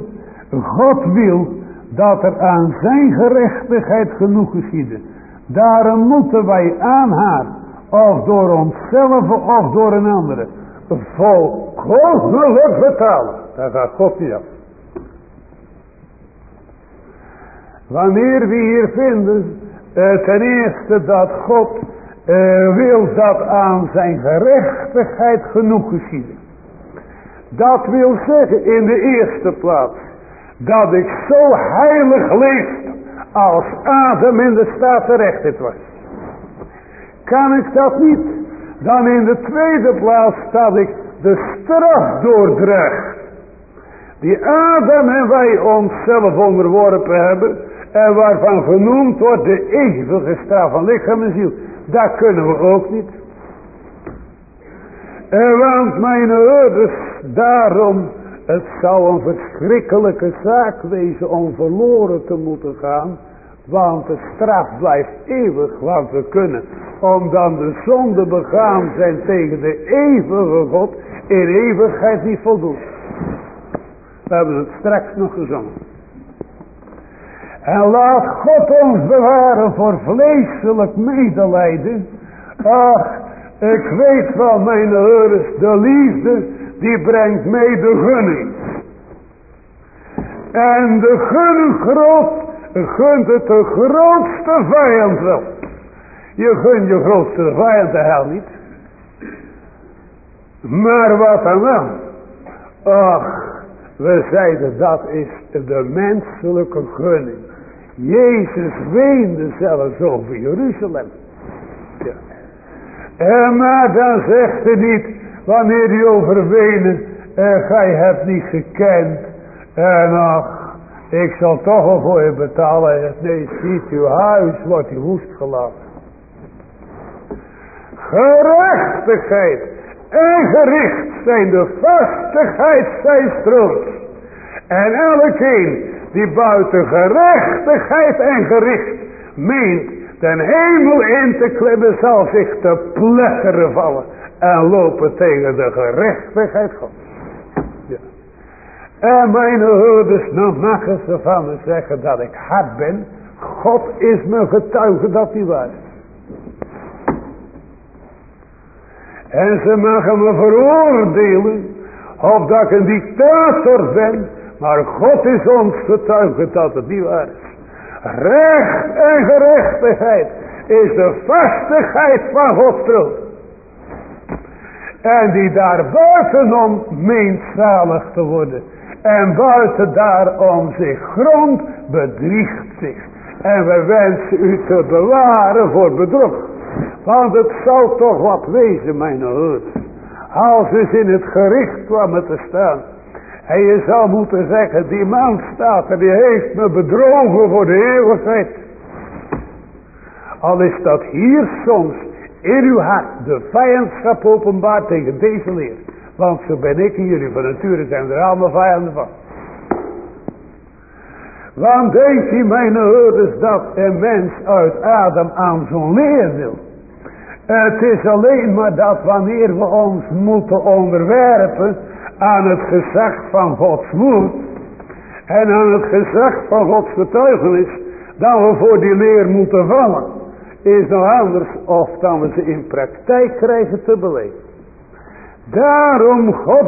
God wil dat er aan zijn gerechtigheid genoeg geschieden. Daarom moeten wij aan haar, of door onszelf of door een andere, volkomen betalen. Daar gaat God niet af. Wanneer we hier vinden, eh, ten eerste dat God uh, wil dat aan zijn gerechtigheid genoeg geschieden. Dat wil zeggen in de eerste plaats dat ik zo heilig leef als Adam in de staat terecht was. Kan ik dat niet? Dan in de tweede plaats dat ik de straf doordraag. Die Adam en wij onszelf onderworpen hebben. En waarvan genoemd wordt de eeuwige straf van lichaam en ziel. Dat kunnen we ook niet. En want mijn ouders Daarom, het zou een verschrikkelijke zaak wezen om verloren te moeten gaan. Want de straf blijft eeuwig, want we kunnen, omdat de zonde begaan zijn tegen de eeuwige God, in eeuwigheid niet voldoen. We hebben het straks nog gezongen. En laat God ons bewaren voor vleeselijk medelijden. Ach, ik weet wel, mijn horens, de liefde, die brengt mee de gunning. En de gunning groot, gunt het de grootste vijand wel. Je gunt je grootste vijand de hel niet. Maar wat dan wel? Ach, we zeiden dat is de menselijke gunning. Jezus weende zelfs over Jeruzalem. Ja. En maar dan zegt hij niet, wanneer hij over wenen, en gij hebt niet gekend. En ach, ik zal toch wel voor je betalen. Nee, ziet uw huis wordt uw woest gelaten. Gerechtigheid en gericht zijn de vastigheid zijn strooms. En elkeen die buiten gerechtigheid en gericht meent den hemel in te klimmen zal zich te pletteren vallen en lopen tegen de gerechtigheid God. En mijn hoorders, nou maken ze van me zeggen dat ik hard ben. God is mijn getuige dat hij waar is. En ze mogen me veroordelen. Of dat ik een dictator ben. Maar God is ons getuige dat het niet waar is. Recht en gerechtigheid is de vastigheid van Gods troon. En die daar buitenom meent zalig te worden. En buiten daarom zich grond bedriegt zich. En we wensen u te bewaren voor bedrog. Want het zou toch wat wezen, mijn hoed. Als eens in het gericht kwam te staan. En je zou moeten zeggen, die man staat er, die heeft me bedrogen voor de eeuwigheid. Al is dat hier soms in uw hart de vijandschap openbaar tegen deze leer. Want zo ben ik en jullie van nature zijn er allemaal vijanden van. Want denk je mijn hoorders dat een mens uit Adam aan zo'n leer wil. Het is alleen maar dat wanneer we ons moeten onderwerpen aan het gezag van Gods woord en aan het gezag van Gods getuigenis, dat we voor die leer moeten vallen, is nog anders of dan we ze in praktijk krijgen te beleven. Daarom God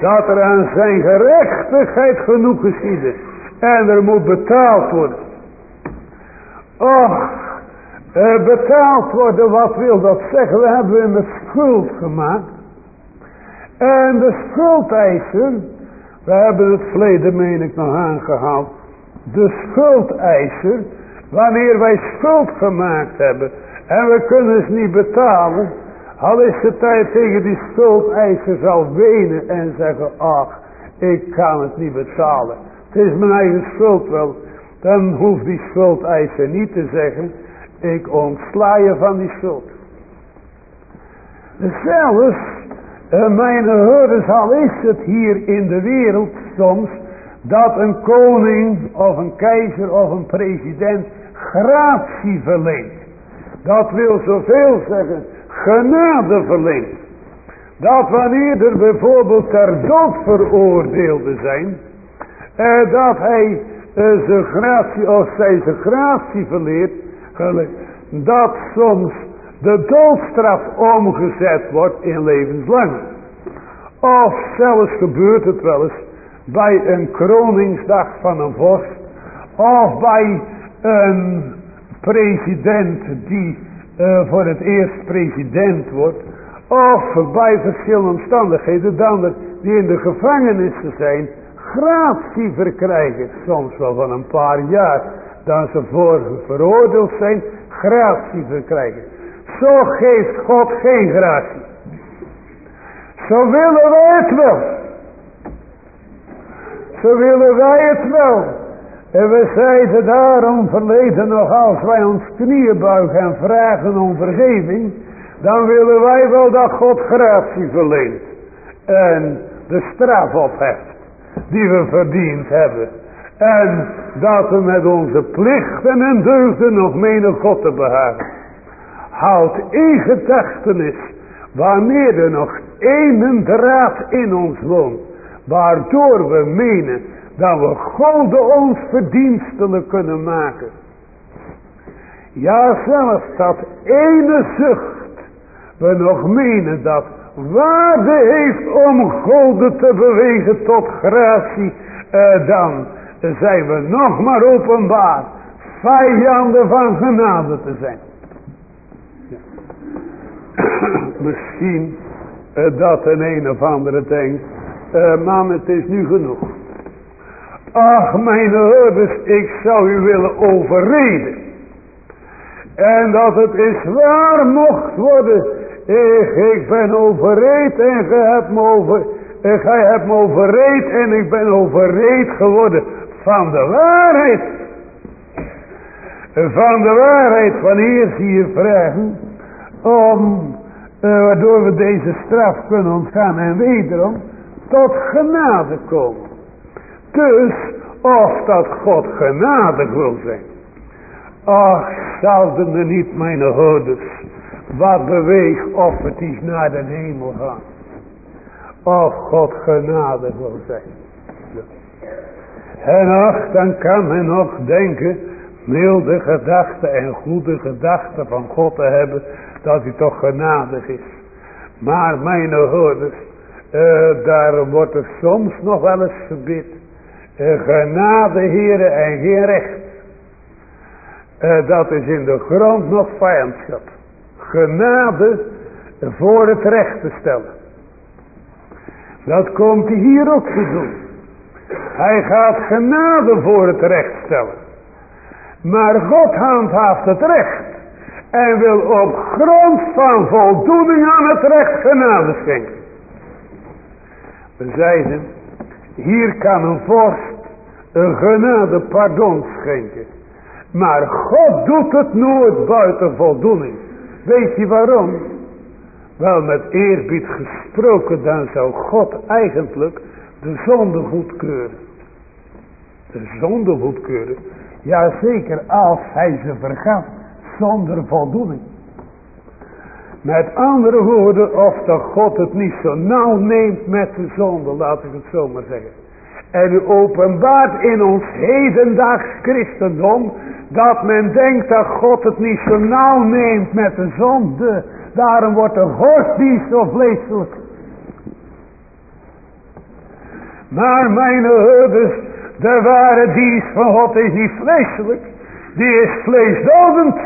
dat er aan zijn gerechtigheid genoeg geschieden en er moet betaald worden. Och, betaald worden, wat wil dat zeggen? We hebben met schuld gemaakt. En de schuldeiser, we hebben het verleden meen ik nog aangehaald. De schuldeiser, wanneer wij schuld gemaakt hebben en we kunnen ze niet betalen. Al is de tijd tegen die schuldeiser zal wenen en zeggen, ach, ik kan het niet betalen. Het is mijn eigen schuld wel. Dan hoeft die schuldeiser niet te zeggen, ik ontsla je van die schuld. Zelfs uh, mijn hoorders, al is het hier in de wereld soms dat een koning of een keizer of een president gratie verleent. Dat wil zoveel zeggen, genade verleent. Dat wanneer er bijvoorbeeld ter dood veroordeelden zijn, uh, dat hij uh, zijn gratie of zij zijn gratie verleert, dat soms de doodstraf omgezet wordt in levenslang. Of zelfs gebeurt het wel eens bij een kroningsdag van een vorst. Of bij een president die uh, voor het eerst president wordt. Of bij verschillende omstandigheden dan die in de gevangenissen zijn. Gratie verkrijgen. Soms wel van een paar jaar. Dan ze voor veroordeeld zijn. Gratie verkrijgen. Zo geeft God geen gratie. Zo willen wij het wel. Zo willen wij het wel. En we zeiden daarom verleden nog als wij ons knieën buigen en vragen om vergeving. Dan willen wij wel dat God gratie verleent. En de straf opheft. Die we verdiend hebben. En dat we met onze plichten en deugden nog menen God te behagen. Houd in gedachtenis. Wanneer er nog één draad in ons woont. Waardoor we menen dat we God ons verdienstelijk kunnen maken. Ja, zelfs dat ene zucht we nog menen dat waarde heeft om God te bewegen tot gratie, eh, dan zijn we nog maar openbaar vijanden van genade te zijn. Misschien uh, dat een een of andere denkt, uh, man het is nu genoeg. Ach mijn ouders, ik zou u willen overreden. En dat het is waar mocht worden. Ik, ik ben overreed en gij hebt me over, en hebt me overreed en ik ben overreed geworden van de waarheid. Van de waarheid, wanneer zie je vragen om, uh, waardoor we deze straf kunnen ontgaan en wederom tot genade komen. Dus, of dat God genadig wil zijn. Ach, zouden er niet mijn houders wat beweeg of het is naar de hemel gaan. Of God genadig wil zijn. En ach, dan kan men nog denken, milde gedachten en goede gedachten van God te hebben, dat hij toch genadig is. Maar mijn hoorders, uh, daar wordt er soms nog wel eens gebid. Uh, genade heren en geen recht. Uh, dat is in de grond nog vijandschap. Genade voor het recht te stellen. Dat komt hij hier ook te doen. Hij gaat genade voor het recht stellen. Maar God handhaaft het recht. En wil op grond van voldoening aan het recht genade schenken. We zeiden, hier kan een vorst een genade pardon schenken. Maar God doet het nooit buiten voldoening. Weet je waarom? Wel met eerbied gesproken, dan zou God eigenlijk de zonde goedkeuren. De zonde goedkeuren. Jazeker als hij ze vergaat zonder voldoening. Met andere woorden, of dat God het niet zo nauw neemt met de zonde, laat ik het zo maar zeggen. En u openbaart in ons hedendaags christendom, dat men denkt dat God het niet zo nauw neemt met de zonde. Daarom wordt de godsdienst zo vleeselijk. Maar mijn herders, de ware dienst van God is niet vleeselijk. Die is vleesdodend.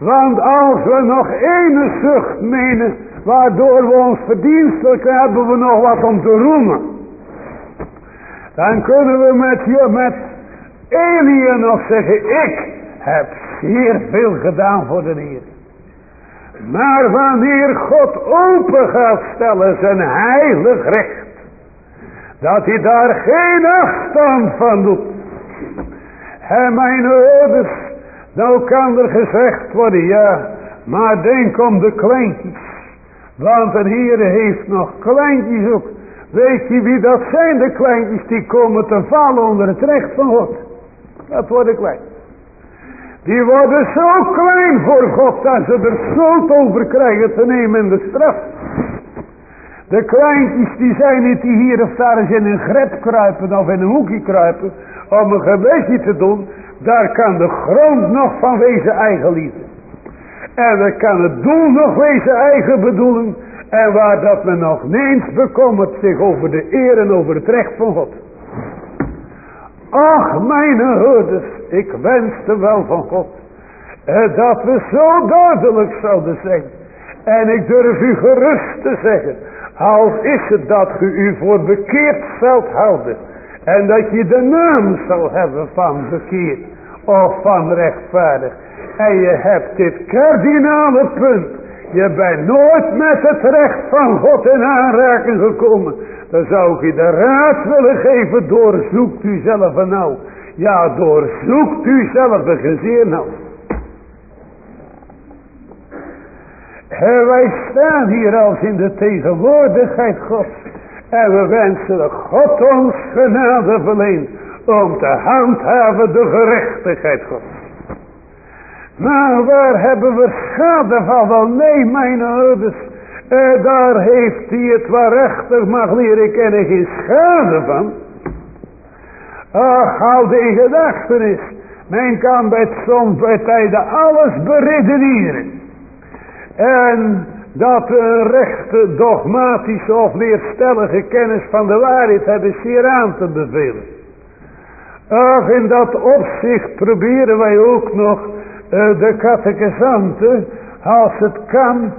Want als we nog ene zucht menen, waardoor we ons verdienstelijk hebben we nog wat om te roemen. Dan kunnen we met, met Elie nog zeggen, ik heb zeer veel gedaan voor de Heer. Maar wanneer God open gaat stellen zijn heilig recht, dat hij daar geen afstand van doet. En mijn ouders, nou kan er gezegd worden, ja, maar denk om de kleintjes. Want een Heer heeft nog kleintjes ook. Weet je wie dat zijn, de kleintjes die komen te vallen onder het recht van God. Dat worden klein. Die worden zo klein voor God dat ze er schuld over krijgen te nemen in de straf. De kleintjes die zijn niet die hier of daar eens in een grep kruipen of in een hoekje kruipen om een gebedje te doen. Daar kan de grond nog van wezen eigen liefde. En dan kan het doel nog wezen eigen bedoeling. En waar dat men nog eens bekommert zich over de eer en over het recht van God. Ach, mijn hoorders, ik wenste wel van God. Eh, dat we zo duidelijk zouden zijn. En ik durf u gerust te zeggen. Als is het dat u u voor bekeerd zult houden. En dat je de naam zal hebben van bekeerd. Of van rechtvaardig. En je hebt dit kardinale punt. Je bent nooit met het recht van God in aanraking gekomen. Dan zou ik je de raad willen geven. Doorzoekt u zelf nou. Ja, doorzoekt u zelf gezeer nou. En wij staan hier als in de tegenwoordigheid God. En we wensen dat God ons genade verleent om te handhaven de gerechtigheid God. Maar waar hebben we schade van? Wel nee, mijn ouders. Eh, daar heeft hij het waarachtig mag leren kennen geen schade van. Ach, houd in gedachtenis. Men kan bij soms bij tijden alles beredeneren. En dat een rechte dogmatische of weerstellige kennis van de waarheid hebben zeer aan te bevelen. In dat opzicht proberen wij ook nog uh, de catechisanten, als het kan,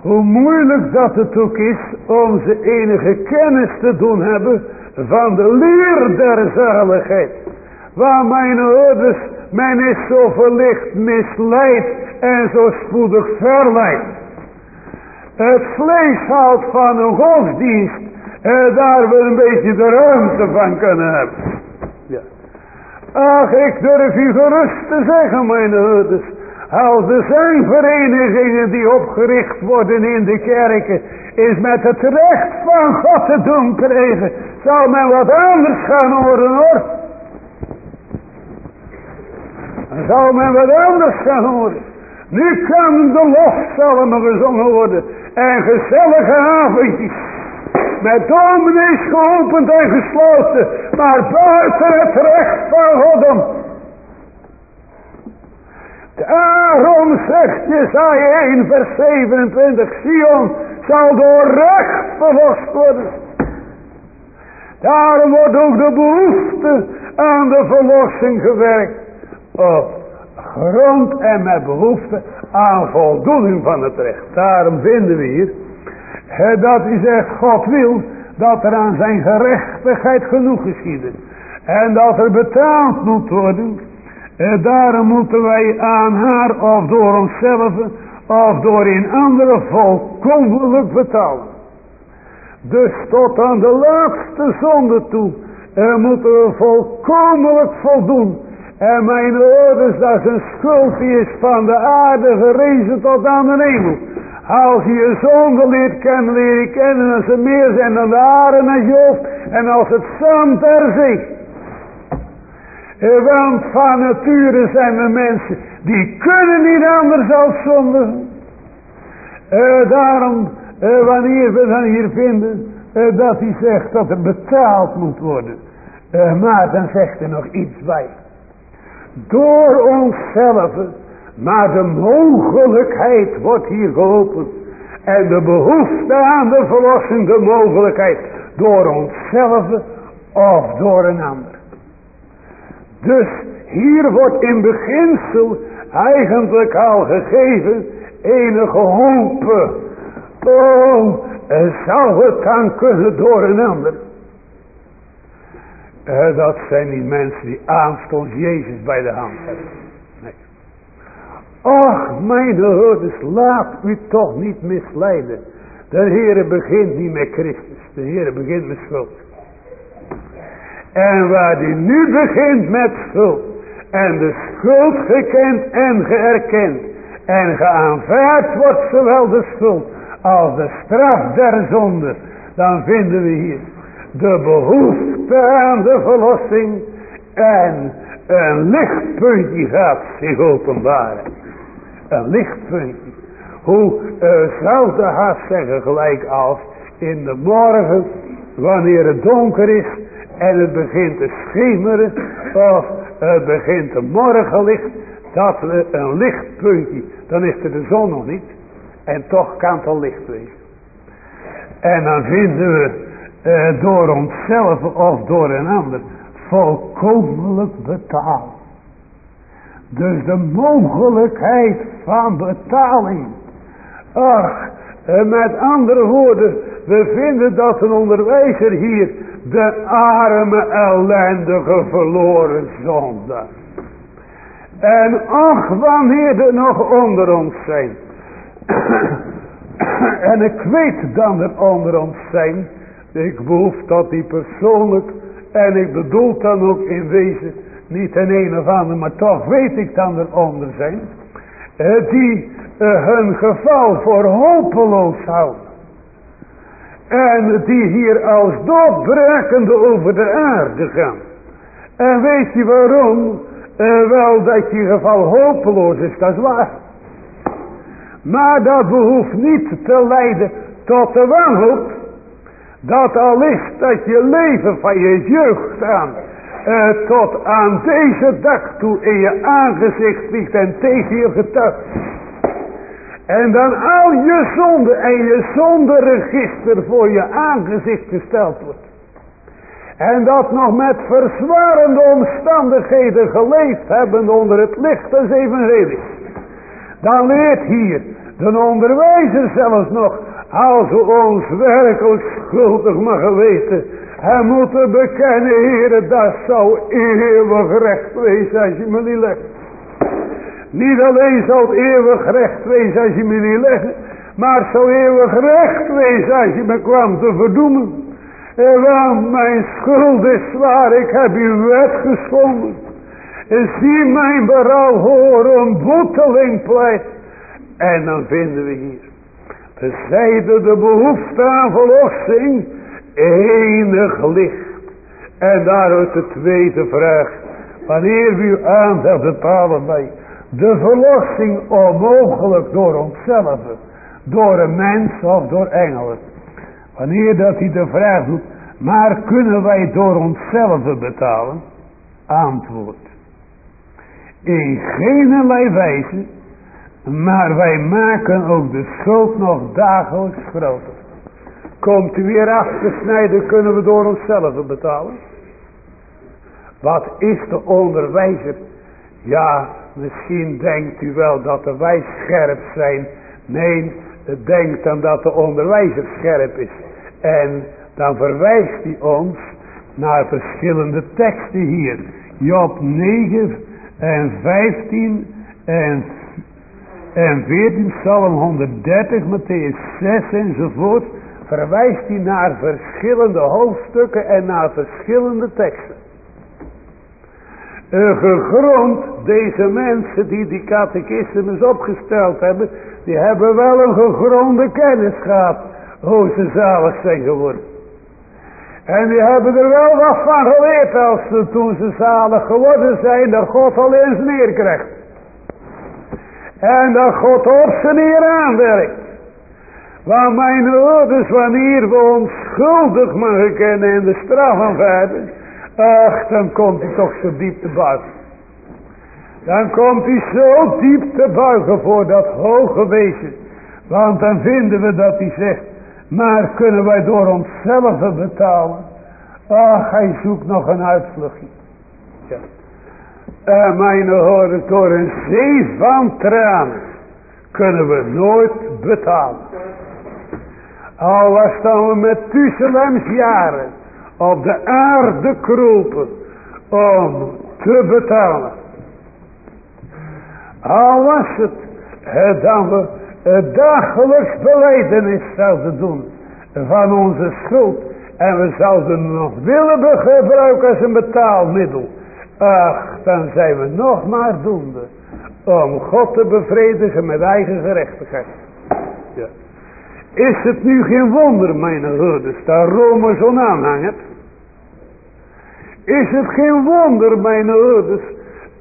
hoe moeilijk dat het ook is, om ze enige kennis te doen hebben van de leer der zaligheid. Waar mijn ouders, men is zo verlicht misleid en zo spoedig verleid. Het vlees houdt van een godsdienst, en daar we een beetje de ruimte van kunnen hebben. Ja. Ach, ik durf u gerust te zeggen, mijn ouders. Als er zijn verenigingen die opgericht worden in de kerken, is met het recht van God te doen krijgen, zou men wat anders gaan horen hoor. Dan zou men wat anders gaan horen. Nu kan de lofzalmen gezongen worden. En gezellige avondjes. Met dominees geopend en gesloten. Maar buiten het recht van God Daarom zegt Jesaja 1 vers 27. Sion zal door recht verlost worden. Daarom wordt ook de behoefte aan de verlossing gewerkt. Op grond en met behoefte aan voldoening van het recht. Daarom vinden we hier dat hij zegt God wil dat er aan zijn gerechtigheid genoeg geschieden. En dat er betaald moet worden. En daarom moeten wij aan haar of door onszelf of door een andere volkomenlijk betalen. Dus tot aan de laatste zonde toe moeten we volkomenlijk voldoen. En mijn ouders, dat een schuld is van de aarde gerezen tot aan de hemel. Als je je zonde leert kennen, leer kennen als ze meer zijn dan de aarde en je. En als het zand ter zee. Want van nature zijn we mensen die kunnen niet anders dan zondigen. Uh, daarom, uh, wanneer we dan hier vinden dat hij zegt dat er betaald moet worden. maar dan zegt er nog iets bij. Door onszelf, maar de mogelijkheid wordt hier geopend. En de behoefte aan de verlossing, de mogelijkheid door onszelf of door een ander. Dus hier wordt in beginsel eigenlijk al gegeven enige hoop. Oh, zou het dan kunnen door een ander? Dat zijn die mensen die aanstonds Jezus bij de hand hebben. Nee. Och, mijn hoorders, laat u toch niet misleiden. De Heere begint niet met Christus. De Heere begint met schuld. En waar die nu begint met schuld. En de schuld gekend en geërkend. En geaanvaard wordt zowel de schuld als de straf der zonde. Dan vinden we hier de behoefte aan de verlossing. En een lichtpuntje gaat zich openbaren. Een lichtpuntje. Hoe uh, zou de haast zeggen gelijk als in de morgen wanneer het donker is en het begint te schemeren of het begint te morgenlicht, dat we een lichtpuntje, dan is er de zon nog niet en toch kan het al licht wezen. En dan vinden we uh, door onszelf of door een ander volkomenlijk betaald. Dus de mogelijkheid van betaling. Ach, uh, met andere woorden, we vinden dat een onderwijzer hier de arme, ellendige, verloren zondaar. En ach, wanneer er nog onder ons zijn. en ik weet dan er onder ons zijn. Ik behoef dat die persoonlijk. En ik bedoel dan ook in wezen. Niet een een of ander. Maar toch weet ik dan eronder zijn. Die uh, hun geval voor hopeloos houden. En die hier als doodbrekende over de aarde gaan. En weet je waarom? Uh, wel dat je geval hopeloos is, dat is waar. Maar dat behoeft niet te leiden tot de wanhoop. Dat al is dat je leven van je jeugd aan uh, tot aan deze dag toe in je aangezicht vliegt en tegen je getuigt. En dan al je zonde en je zonderegister voor je aangezicht gesteld wordt. En dat nog met verzwarende omstandigheden geleefd hebben onder het licht des evangelie. Dan leert hier de onderwijzer zelfs nog, als we ons werkelijk schuldig mogen weten, hij moet bekennen, heren, dat zou eeuwig recht wezen als je me niet legt. Niet alleen zou het eeuwig recht wezen als je me niet legt, maar het zou eeuwig recht wezen als je me kwam te verdoemen. Want mijn schuld is zwaar, ik heb uw wet geschonden. En zie mijn berouw horen, boeteling pleit. En dan vinden we hier. Bezijde de behoefte aan verlossing enig licht. En daaruit de tweede vraag. Wanneer we uw aandacht bepalen bij de verlossing onmogelijk door onszelf, door een mens of door engelen. Wanneer dat hij de vraag doet, maar kunnen wij door onszelf betalen? Antwoord. In geen wijze, maar wij maken ook de schuld nog dagelijks groter. Komt u weer afgesneden, kunnen we door onszelf betalen. Wat is de onderwijzer? Ja, misschien denkt u wel dat de wij scherp zijn. Nee, denkt dan dat de onderwijzer scherp is. En dan verwijst hij ons naar verschillende teksten hier. Job 9 en 15 en, en 14, Psalm 130, Matthäus 6 enzovoort verwijst hij naar verschillende hoofdstukken en naar verschillende teksten. Een gegrond, deze mensen die die catechismus opgesteld hebben, die hebben wel een gegronde kennis gehad hoe ze zalig zijn geworden. En die hebben er wel wat van geleerd als ze toen ze zalig geworden zijn, dat God al eens neerkrijgt. En dat God op ze neer aanwerkt. Want mijn ouders, wanneer we ons schuldig mogen kennen en de straf aanvaarden, ach, dan komt hij toch zo diep te buigen. Dan komt hij zo diep te buigen voor dat hoge wezen. Want dan vinden we dat hij zegt, maar kunnen wij door onszelf betalen? Ach, hij zoekt nog een uitvluchtje. Ja. En mijn horen, door een zee van tranen kunnen we nooit betalen. Al was dan we met Tusselems jaren op de aarde kropen om te betalen. Al was het eh, dat we het dagelijks beleidenis zouden doen van onze schuld. En we zouden nog willen gebruiken als een betaalmiddel. Ach, dan zijn we nog maar doende om God te bevredigen met eigen gerechtigheid. Ja. Is het nu geen wonder, mijn hoorders, dat Rome zo'n aanhang hebt? Is het geen wonder, mijn hoorders,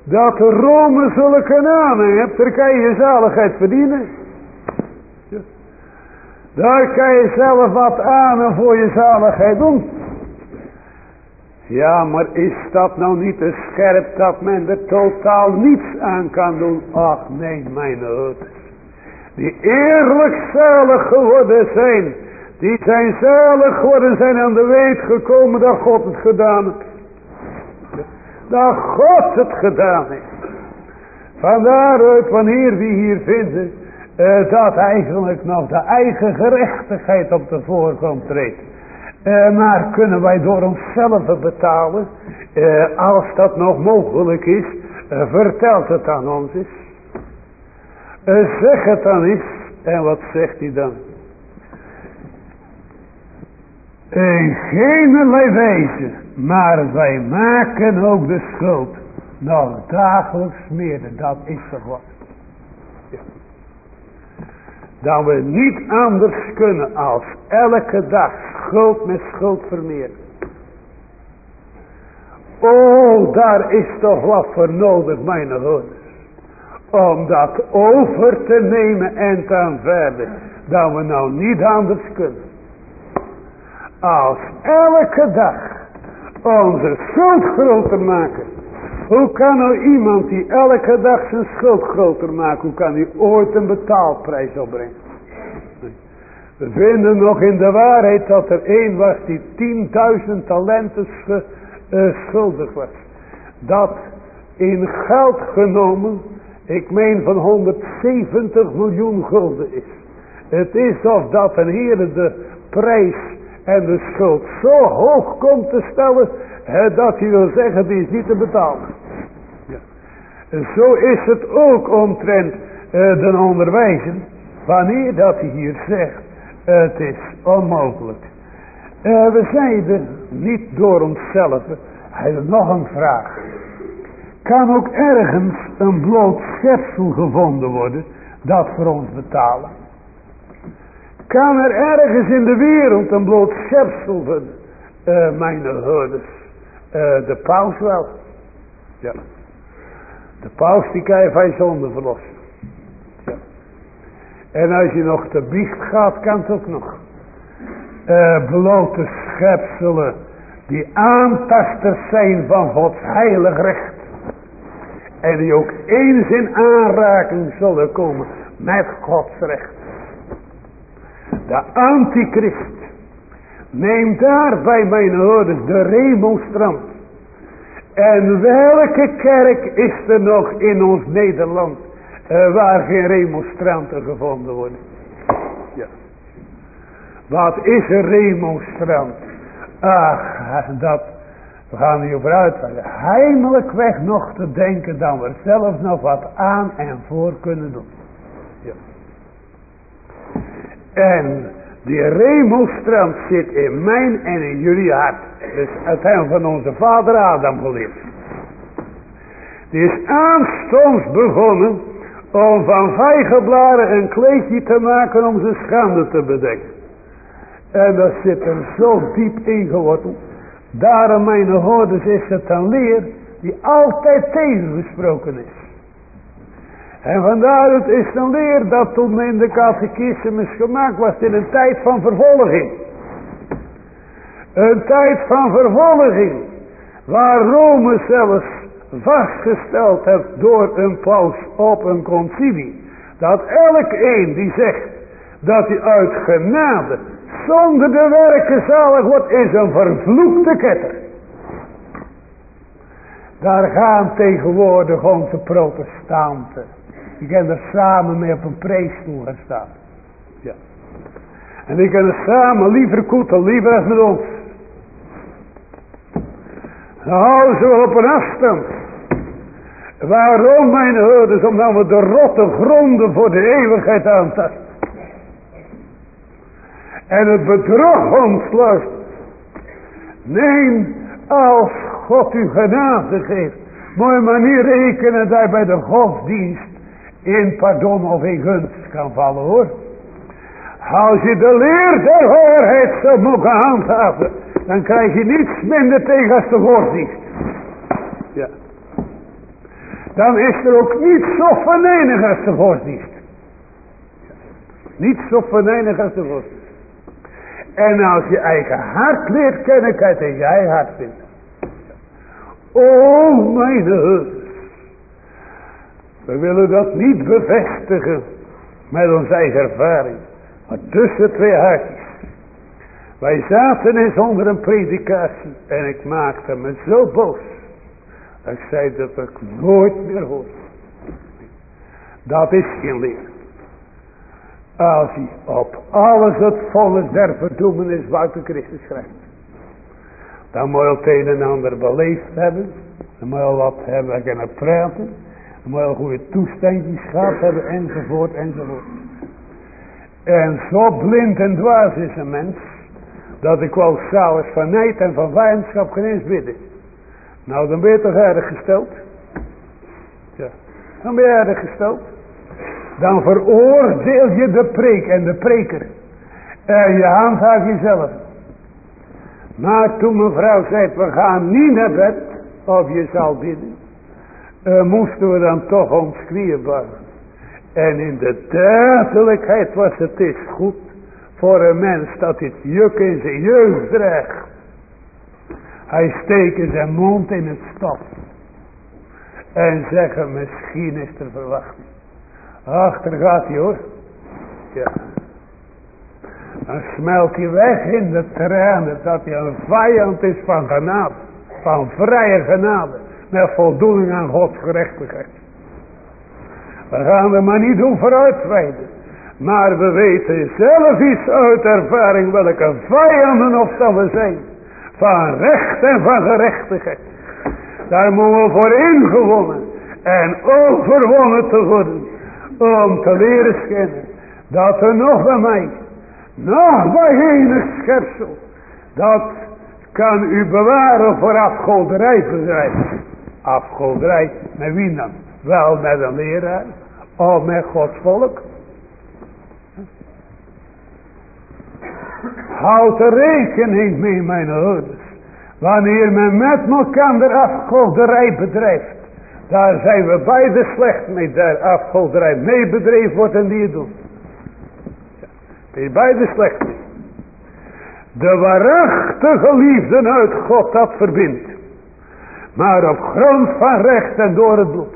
dat Rome zulke aanhang hebt? Daar kan je je zaligheid verdienen. Ja. Daar kan je zelf wat aan en voor je zaligheid doen. Ja, maar is dat nou niet te scherp dat men er totaal niets aan kan doen? Ach nee, mijn hoorders die eerlijk zalig geworden zijn. Die zijn zalig geworden zijn aan de weet gekomen dat God het gedaan heeft. Dat God het gedaan heeft. Vandaaruit wanneer we hier vinden uh, dat eigenlijk nog de eigen gerechtigheid op de voorgrond treedt. Uh, maar kunnen wij door onszelf betalen, uh, als dat nog mogelijk is, vertelt het aan ons eens. En zeg het dan eens. En wat zegt hij dan? In geen wijze. Maar wij maken ook de schuld. Nog dagelijks meer. Dat is toch wat. Dat we niet anders kunnen als elke dag schuld met schuld vermeren. Oh, daar is toch wat voor nodig, mijn hoorders. Om dat over te nemen en te aanverden. Dat we nou niet anders kunnen. Als elke dag onze schuld groter maken. Hoe kan nou iemand die elke dag zijn schuld groter maakt. Hoe kan hij ooit een betaalprijs opbrengen. We vinden nog in de waarheid dat er één was die 10.000 talenten uh, schuldig was. Dat in geld genomen, ik meen van 170 miljoen gulden is. Het is of dat een heer de prijs en de schuld zo hoog komt te stellen, dat hij wil zeggen, die is niet te betalen. Ja. Zo is het ook omtrent uh, de onderwijzer, wanneer dat hij hier zegt, het is onmogelijk. Uh, we zeiden niet door onszelf. Hij heeft nog een vraag. Kan ook ergens een bloot schepsel gevonden worden dat voor ons betalen? Kan er ergens in de wereld een bloot schepsel van uh, mijn hoorders? Uh, de paus wel. Ja. De paus die kan je van zonde verlossen. Ja. En als je nog te biecht gaat, kan het ook nog uh, blote schepselen die aantasters zijn van Gods heilig recht. En die ook eens in aanraking zullen komen met Gods recht. De antichrist daar bij mijn hoorders de remonstrant. En welke kerk is er nog in ons Nederland uh, waar geen remonstranten gevonden worden? Wat is een remonstrant? Ach, dat, we gaan niet over uitleggen. Heimelijk weg nog te denken dat we zelf nog wat aan en voor kunnen doen. En die remonstrant zit in mijn en in jullie hart. Dus het hebben van onze vader Adam geleerd. Die is aanstonds begonnen om van vijgenblaren een kleedje te maken om zijn schande te bedekken. En dat zit er zo diep ingeworteld. Daarom mijn hoorders is het een leer die altijd tegengesproken is. En vandaar het is een leer dat toen in de catechismus gemaakt was in een tijd van vervolging. Een tijd van vervolging. Waar Rome zelfs vastgesteld heeft door een paus op een concilie. Dat elk een die zegt dat hij uit genade zonder de werken zalig wordt, is een vervloekte ketter. Daar gaan tegenwoordig onze protestanten. Die kunnen er samen mee op een preesstoel gaan staan. Ja. En die kunnen samen liever koeten, liever als met ons. Dan houden ze op een afstand. Waarom mijn houders? Omdat we de rotte gronden voor de eeuwigheid aantasten en het bedrog ontsloopt. Nee, als God u genade geeft, moet je maar niet rekenen dat bij de godsdienst in pardon of in gunst kan vallen hoor. Als je de leer der waarheid zou mogen handhaven, dan krijg je niets minder tegen als de. Ja. Dan is er ook niet zo venijnig als de godsdienst. Niet zo venijnig als de godsdienst. En als je eigen hart leert kennen, kan je jij hart vinden. Oh mijn heer. We willen dat niet bevestigen met onze eigen ervaring. Maar tussen twee hartjes. Wij zaten eens onder een predikatie. En ik maakte me zo boos. Dat ik zei dat ik nooit meer hoor. Dat is geen leer. Als hij op alles het vonnis der verdoemenis buiten Christus schrijft. Dan moet je het een en ander beleefd hebben. Dan moet je wat hebben kunnen praten. Dan moet je goede toestandjes gehad hebben enzovoort enzovoort. En zo blind en dwaas is een mens. Dat ik wel zelfs van nijd en van vijandschap geen eens bidden. Nou dan ben je toch erg gesteld. Ja. Dan ben je erg gesteld. Dan veroordeel je de preek en de preker. En je handhaaft jezelf. Maar toen mevrouw zei, we gaan niet naar bed, of je zal bidden, uh, moesten we dan toch ons knieën. En in de duidelijkheid was het is goed voor een mens dat dit juk in zijn jeugd draagt. Hij steekt zijn mond in het stof. En zeggen misschien is er verwachting. Achter gaat hij hoor. Ja. Dan smelt hij weg in de tranen dat hij een vijand is van genade. Van vrije genade. Met voldoening aan Gods gerechtigheid. We gaan er maar niet doen vooruitwijden. Maar we weten zelf iets uit ervaring welke vijanden of dat we zijn. Van recht en van gerechtigheid. Daar moeten we voor ingewonnen en overwonnen te worden. Om te leren schijnen dat er nog bij mij, nog bij enig schepsel, dat kan u bewaren voor afgoderijbedrijf. Afgoderij, met wie dan? Wel met een leraar, of met Gods volk. Houd er rekening mee, mijn ouders. Wanneer men met elkaar afgoderij bedrijft. Daar zijn we beide slecht mee. Daar afgoderij mee bedreven wordt en die het je beide slecht mee. De waarachtige liefde uit God dat verbindt. Maar op grond van recht en door het bloed.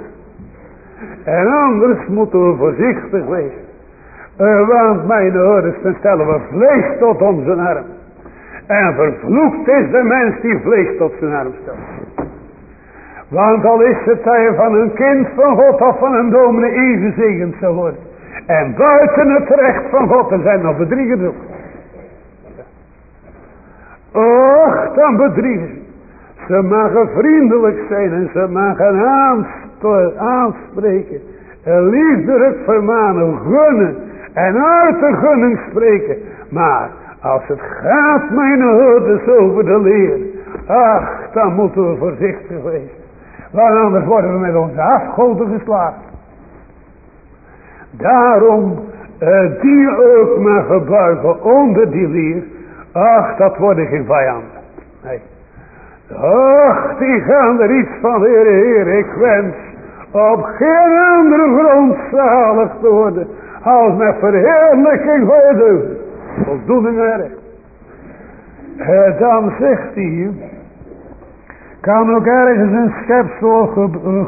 En anders moeten we voorzichtig wezen. Want mijn ouders, dan stellen we vlees tot onze arm. En vervloekt is de mens die vlees tot zijn arm stelt. Want al is het hij van een kind van God of van een dominee even zegend zou worden. En buiten het recht van God, er zijn nog bedriegers ook. Och, dan bedriegen ze. Mogen vriendelijk zijn en ze mogen aanspreken. En liefdelijk vermanen, gunnen. En uit de gunning spreken. Maar als het gaat, mijn houders, over de leer. Ach, dan moeten we voorzichtig wezen. Want anders worden we met onze afgoden geslagen. Daarom, uh, die ook maar gebuigen onder die leer. Ach, dat worden geen vijanden. Nee. Ach, die gaan er iets van leren, Heer. Ik wens op geen andere grond zalig te worden. Als met verheerlijking deugd. Voldoening erg. Uh, dan zegt hij. Kan ook ergens een schepsel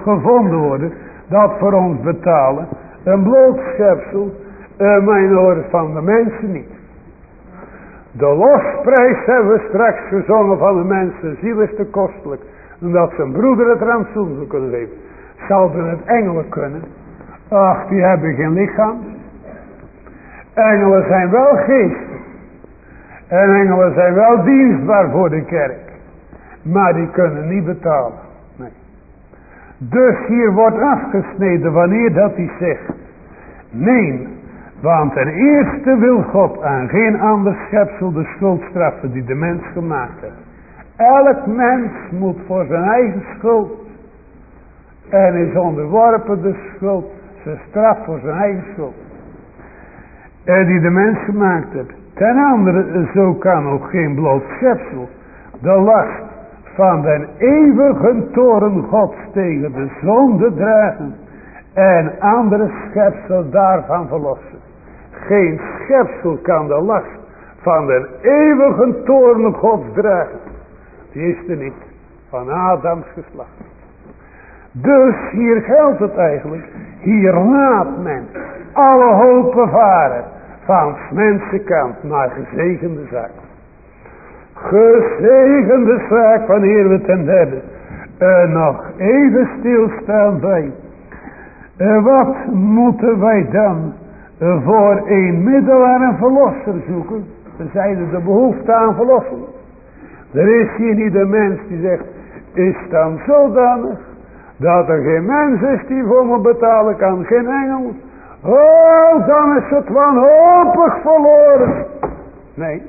gevonden worden. Dat voor ons betalen. Een bloot schepsel. Uh, mijn oor van de mensen niet. De losprijs hebben we straks gezongen van de mensen. Ziel is te kostelijk. Omdat zijn broeder het rantsoen zou kunnen geven. Zouden het engelen kunnen? Ach, die hebben geen lichaam. Engelen zijn wel geesten. En engelen zijn wel dienstbaar voor de kerk. Maar die kunnen niet betalen. Nee. Dus hier wordt afgesneden wanneer dat hij zegt. Nee, want ten eerste wil God aan geen ander schepsel de schuld straffen die de mens gemaakt heeft. Elk mens moet voor zijn eigen schuld. En is onderworpen de schuld. Zijn straf voor zijn eigen schuld. En die de mens gemaakt heeft. Ten andere, zo kan ook geen bloot schepsel de last van den eeuwige toren gods tegen de zonde dragen en andere schepsel daarvan verlossen. Geen schepsel kan de last van de eeuwige toorn gods dragen. Die is er niet. Van Adams geslacht. Dus hier geldt het eigenlijk. Hier laat men alle hopen varen. Van mensenkant naar gezegende zaak. Gezegende zaak wanneer we ten derde. Uh, nog even stilstaan bij. Uh, wat moeten wij dan voor een middelaar en verlosser zoeken. Dan zeiden de behoefte aan verlossing. Er is hier niet een mens die zegt, is dan zodanig dat er geen mens is die voor me betalen kan, geen engel. Oh, dan is het wanhopig verloren. Nee,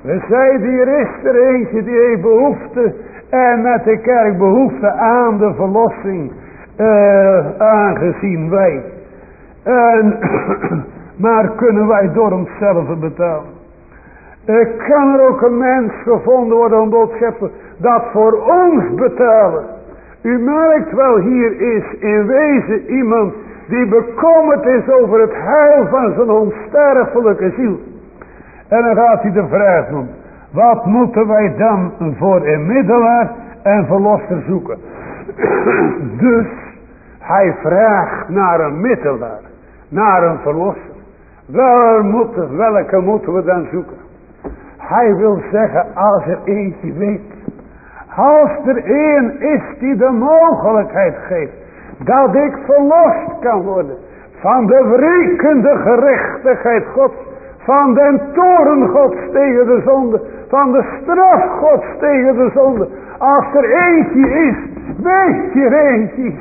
we zeiden hier is er eentje die heeft behoefte en met de kerk behoefte aan de verlossing, uh, aangezien wij En, maar kunnen wij door onszelf betalen? Er kan er ook een mens gevonden worden om dat scheppen dat voor ons betalen. U merkt wel, hier is in wezen iemand die bekommerd is over het heil van zijn onsterfelijke ziel. En dan gaat hij de vraag doen. Wat moeten wij dan voor een middelaar en verlosser zoeken? dus hij vraagt naar een middelaar. Naar een verlosser. Wel moeten, welke moeten we dan zoeken? Hij wil zeggen als er eentje weet. Als er één is die de mogelijkheid geeft. Dat ik verlost kan worden. Van de wrekende gerechtigheid Gods van den toren Gods tegen de zonde. Van de straf Gods tegen de zonde. Als er eentje is. Weet je er eentje.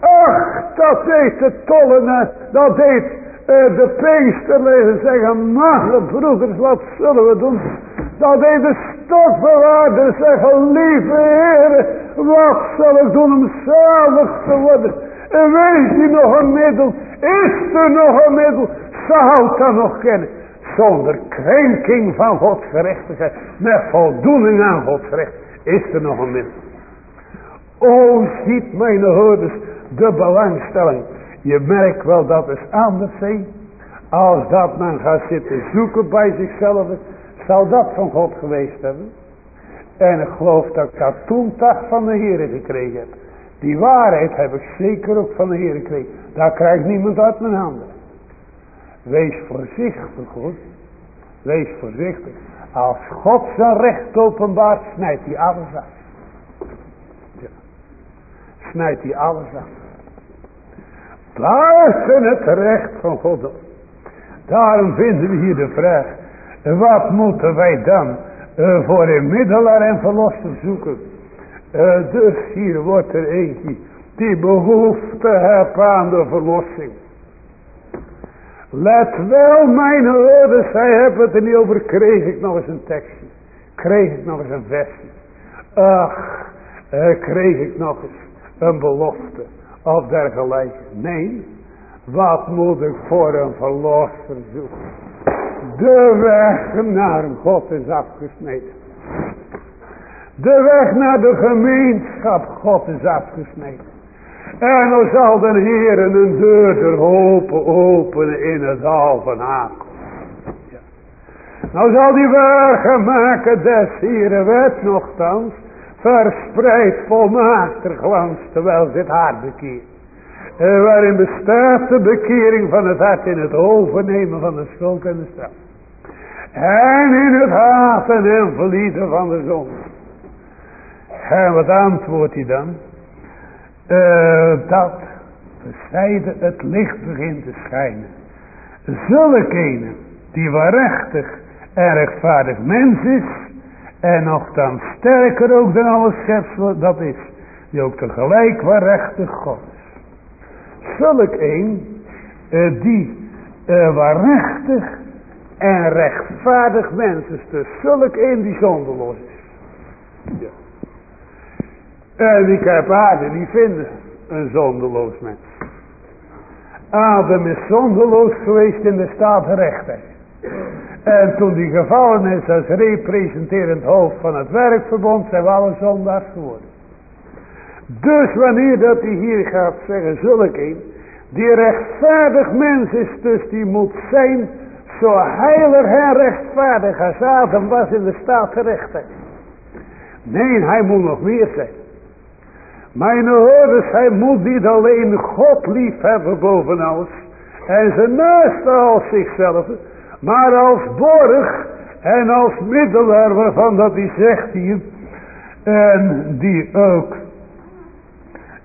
Ach, dat deed de tollen. Dat deed uh, de Pinksterleden zeggen. Mannen broeders, wat zullen we doen? Dat deed de stokbewaarder zeggen. Lieve heren, wat zal ik doen om zalig te worden? En wees je nog een middel? Is er nog een middel? zou dan nog kennen. Zonder krenking van Gods gerechtigheid. Met voldoening aan Gods recht. Is er nog een middel. O ziet mijn hoorders de belangstelling. Je merkt wel dat is anders zijn. Als dat men gaat zitten zoeken bij zichzelf. Zou dat van God geweest hebben. En ik geloof dat ik dat toen toch van de Heer gekregen heb. Die waarheid heb ik zeker ook van de Heer gekregen. Daar krijgt niemand uit mijn handen. Wees voorzichtig hoor. Wees voorzichtig. Als God zijn recht openbaart, snijdt hij alles af. Snijdt hij alles af. Buiten het recht van God. Daarom vinden we hier de vraag. Wat moeten wij dan uh, voor een middelaar en verlosser zoeken? Uh, dus hier wordt er eentje die behoefte heeft aan de verlossing. Let wel mijn woorden, zij hebben het er niet over. Kreeg ik nog eens een tekstje. Kreeg ik nog eens een versje. Ach, eh, kreeg ik nog eens een belofte. Of dergelijke. Nee, wat moet ik voor een verlosser zoeken? De weg naar God is afgesneden. De weg naar de gemeenschap God is afgesneden. En dan zal de Heer een deur er open openen in het dal van Hakel. Nou zal die wagen maken des Heeren wet nogthans verspreid volmaakter glans terwijl ze het hart bekeert. En waarin bestaat de bekering van het hart in het overnemen van de schuld en de straf. En in het haten en verlieten van de zon. En wat antwoordt hij dan? uh, dat verzijde het licht begint te schijnen. Zulke een die waarachtig en rechtvaardig mens is en nogthans sterker ook dan alle schepselen dat is, die ook tegelijk waarachtig God is. Zulk een uh, die uh, waarachtig en rechtvaardig mens is, dus zulk een die zonderloos is. Ja. En wie kan aarde niet vinden? Een zonderloos mens. Adam is zonderloos geweest in de staat rechtheid. En toen die gevallen is als representerend hoofd van het werkverbond zijn we alle zondaars geworden. Dus wanneer dat hij hier gaat zeggen, zulk een, die rechtvaardig mens is, dus die moet zijn zo heilig en rechtvaardig als Adam was in de staat rechtheid. Nee, hij moet nog meer zijn. Mijn hoorders, hij moet niet alleen God lief hebben boven alles. En zijn naaste als zichzelf. Maar als borg en als middelaar waarvan dat hij zegt hier. En die ook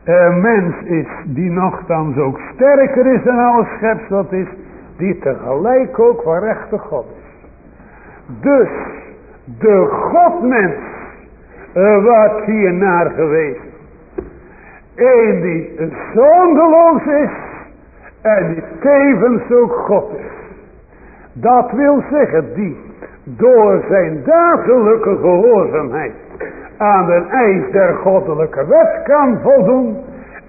een mens is die nogthans ook sterker is dan alles scheps wat is. Die tegelijk ook waarachtig God is. Dus de Godmens uh, wat hier naar geweest een die zonderloos is. En die tevens ook God is. Dat wil zeggen die door zijn dagelijke gehoorzaamheid aan de eis der goddelijke wet kan voldoen.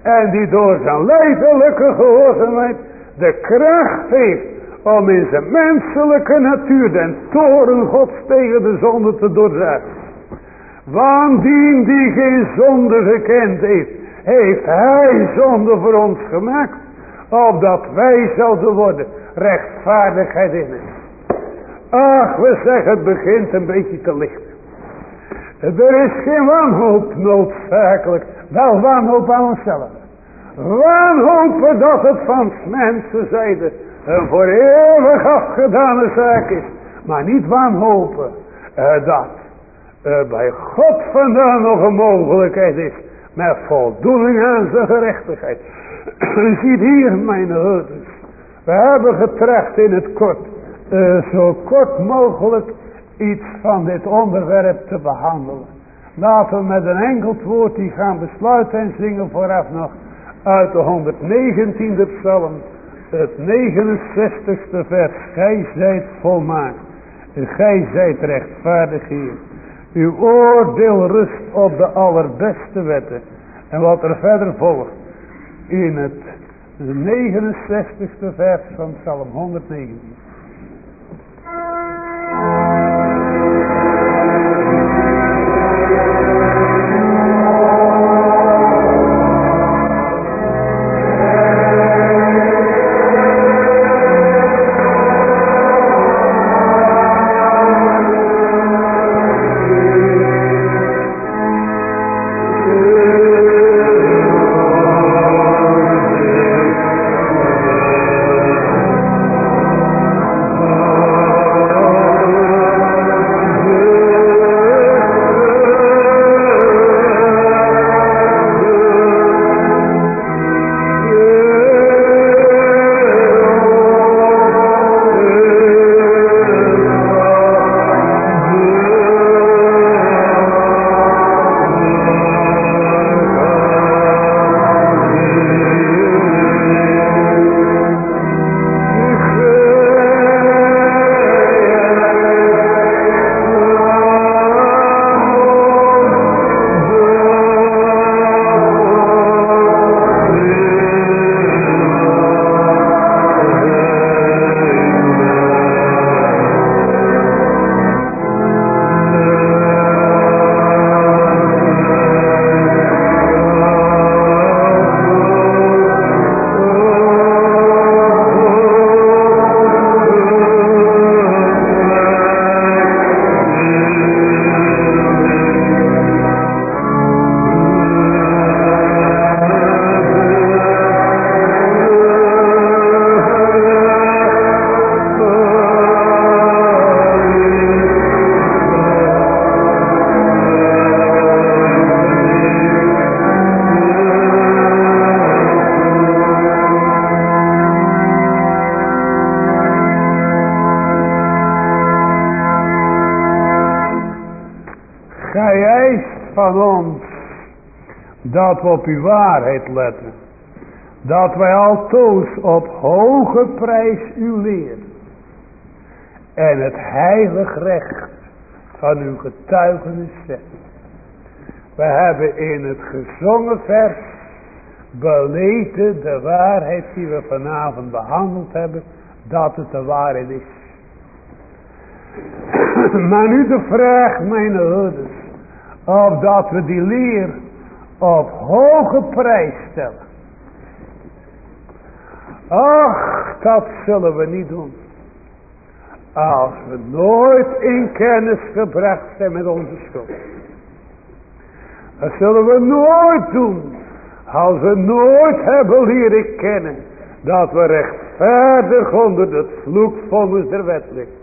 En die door zijn leidelijke gehoorzaamheid de kracht heeft om in zijn menselijke natuur den toren gods tegen de zonde te doorzagen. Want die die geen zonde gekend heeft, heeft hij zonde voor ons gemaakt. Opdat wij zouden worden rechtvaardigheid in. Ach, we zeggen het begint een beetje te licht. Er is geen wanhoop noodzakelijk. Wel wanhoop aan onszelf. Wanhopen dat het van mensen zijde een voor eeuwig afgedane zaak is. Maar niet wanhopen uh, dat uh, bij God vandaan nog een mogelijkheid is. Met voldoening aan zijn gerechtigheid. U ziet hier mijn herders. We hebben getracht in het kort. Uh, zo kort mogelijk iets van dit onderwerp te behandelen. Laten we met een enkel woord die gaan besluiten en zingen vooraf nog uit de 119e psalm. Het 69ste vers. Gij zijt volmaakt. Gij zijt rechtvaardig hier. Uw oordeel rust op de allerbeste wetten. En wat er verder volgt. In het 69ste vers van psalm 119. Dat we op uw waarheid letten. Dat wij altoos op hoge prijs uw leer. En het heilig recht van uw getuigenis zetten. We hebben in het gezongen vers beleten de waarheid die we vanavond behandeld hebben. Dat het de waarheid is. Maar nu de vraag mijn herders. Of dat we die leer op hoge prijs stellen. Ach, dat zullen we niet doen. Als we nooit in kennis gebracht zijn met onze schuld. Dat zullen we nooit doen. Als we nooit hebben leren kennen. Dat we rechtvaardig onder het vloekvonnis der wet liggen.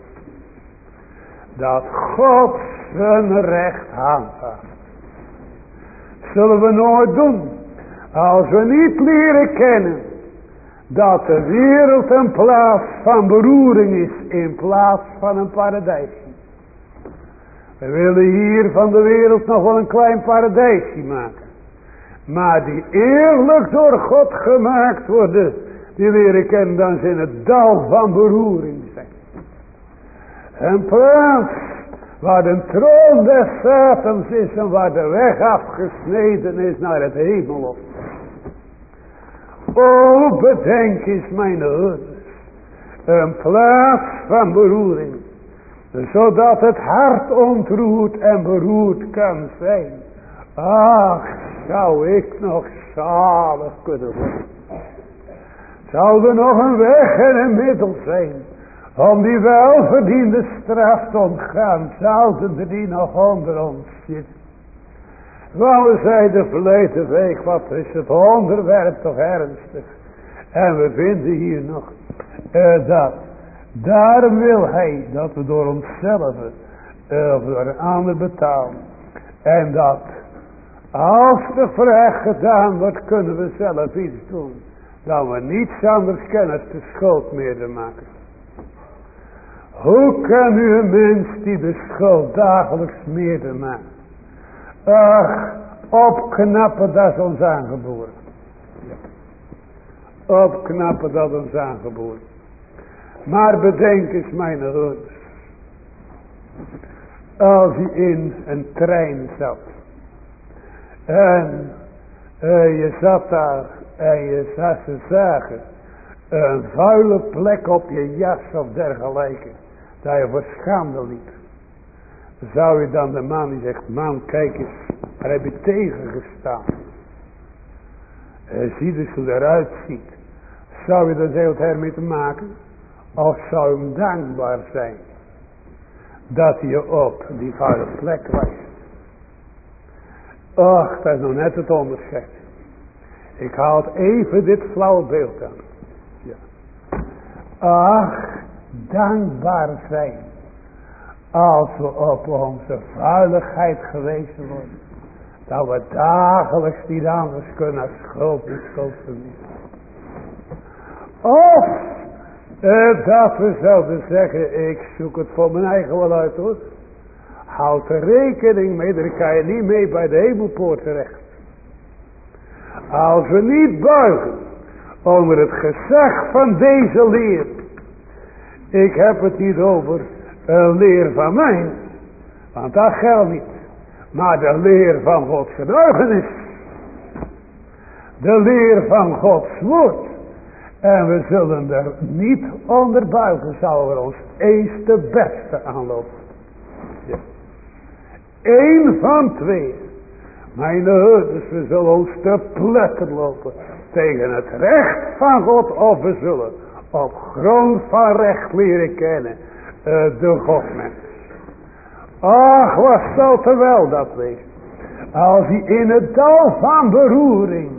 Dat God zijn recht handhaaft zullen we nooit doen. Als we niet leren kennen dat de wereld een plaats van beroering is in plaats van een paradijsje. We willen hier van de wereld nog wel een klein paradijsje maken. Maar die eerlijk door God gemaakt worden, die leren kennen dan ze in het dal van beroering zijn. Een plaats Waar de troon des Satans is en waar de weg afgesneden is naar het hemel op. O bedenk eens mijn ouders. Een plaats van beroering. Zodat het hart ontroerd en beroerd kan zijn. Ach, zou ik nog zalig kunnen worden. Zou er nog een weg en een middel zijn. Om die welverdiende straf te ontgaan. Zouden die nog onder ons zitten. Want we zeiden verleden week, wat is het onderwerp toch ernstig. En we vinden hier nog uh, dat. Daarom wil hij dat we door onszelf uh, of door een ander betalen. En dat als de vraag gedaan wordt, kunnen we zelf iets doen. Dat we niets anders kennen de schuld meer te maken. Hoe kan u een mens die de schuld dagelijks meer te maken? Ach, opknappen dat is ons aangeboren. Opknappen dat is ons aangeboren. Maar bedenk eens mijn ouders. Als hij in een trein zat. En uh, je zat daar en je zag ze zagen. Een vuile plek op je jas of dergelijke. Dat je voor schande liep. Zou je dan de man die zegt, man kijk eens, waar heb je tegen gestaan? Uh, zie dus hoe eruit ziet. Zou je dan heel ermee te maken? Of zou je hem dankbaar zijn? Dat je op die vuile plek was. Och, dat is nog net het onderscheid. Ik haal even dit flauwe beeld aan. Ja. Ach, dankbaar zijn. Als we op onze vuiligheid gewezen worden. Dat we dagelijks niet anders kunnen als en. Of eh, dat we zouden zeggen, ik zoek het voor mijn eigen wel uit hoor. Houd er rekening mee, daar kan je niet mee bij de hemelpoort terecht. Als we niet buigen onder het gezag van deze leer. Ik heb het niet over een leer van mij. Want dat geldt niet. Maar de leer van Gods getuigenis. De leer van Gods woord. En we zullen er niet onder buigen. Zouden we ons eens de beste aanlopen. Eén van twee. Mijn dus we zullen ons te pletter lopen tegen het recht van God. Of we zullen op grond van recht leren kennen uh, de Godmens. Ach, wat zal terwijl dat wees. Als hij in het dal van beroering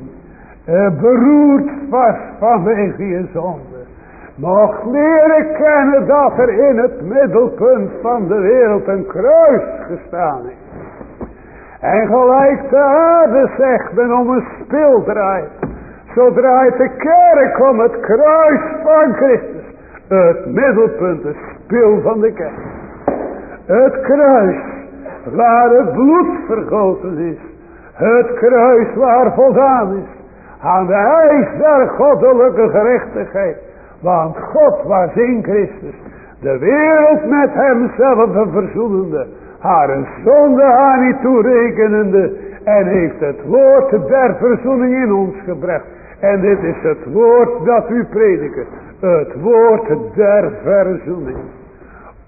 uh, beroerd was vanwege je zonde. Mocht leren kennen dat er in het middelpunt van de wereld een kruis gestaan is. En gelijk de aarde zegt men om een spil draait. Zo draait de kerk om het kruis van Christus. Het middelpunt, het spil van de kerk. Het kruis waar het bloed vergoten is. Het kruis waar voldaan is. Aan de eis der goddelijke gerechtigheid. Want God was in Christus. De wereld met hemzelf verzoenende. Haar een zonde haar niet toerekenende. En heeft het woord der verzoening in ons gebracht. En dit is het woord dat u prediken. Het woord der verzoening.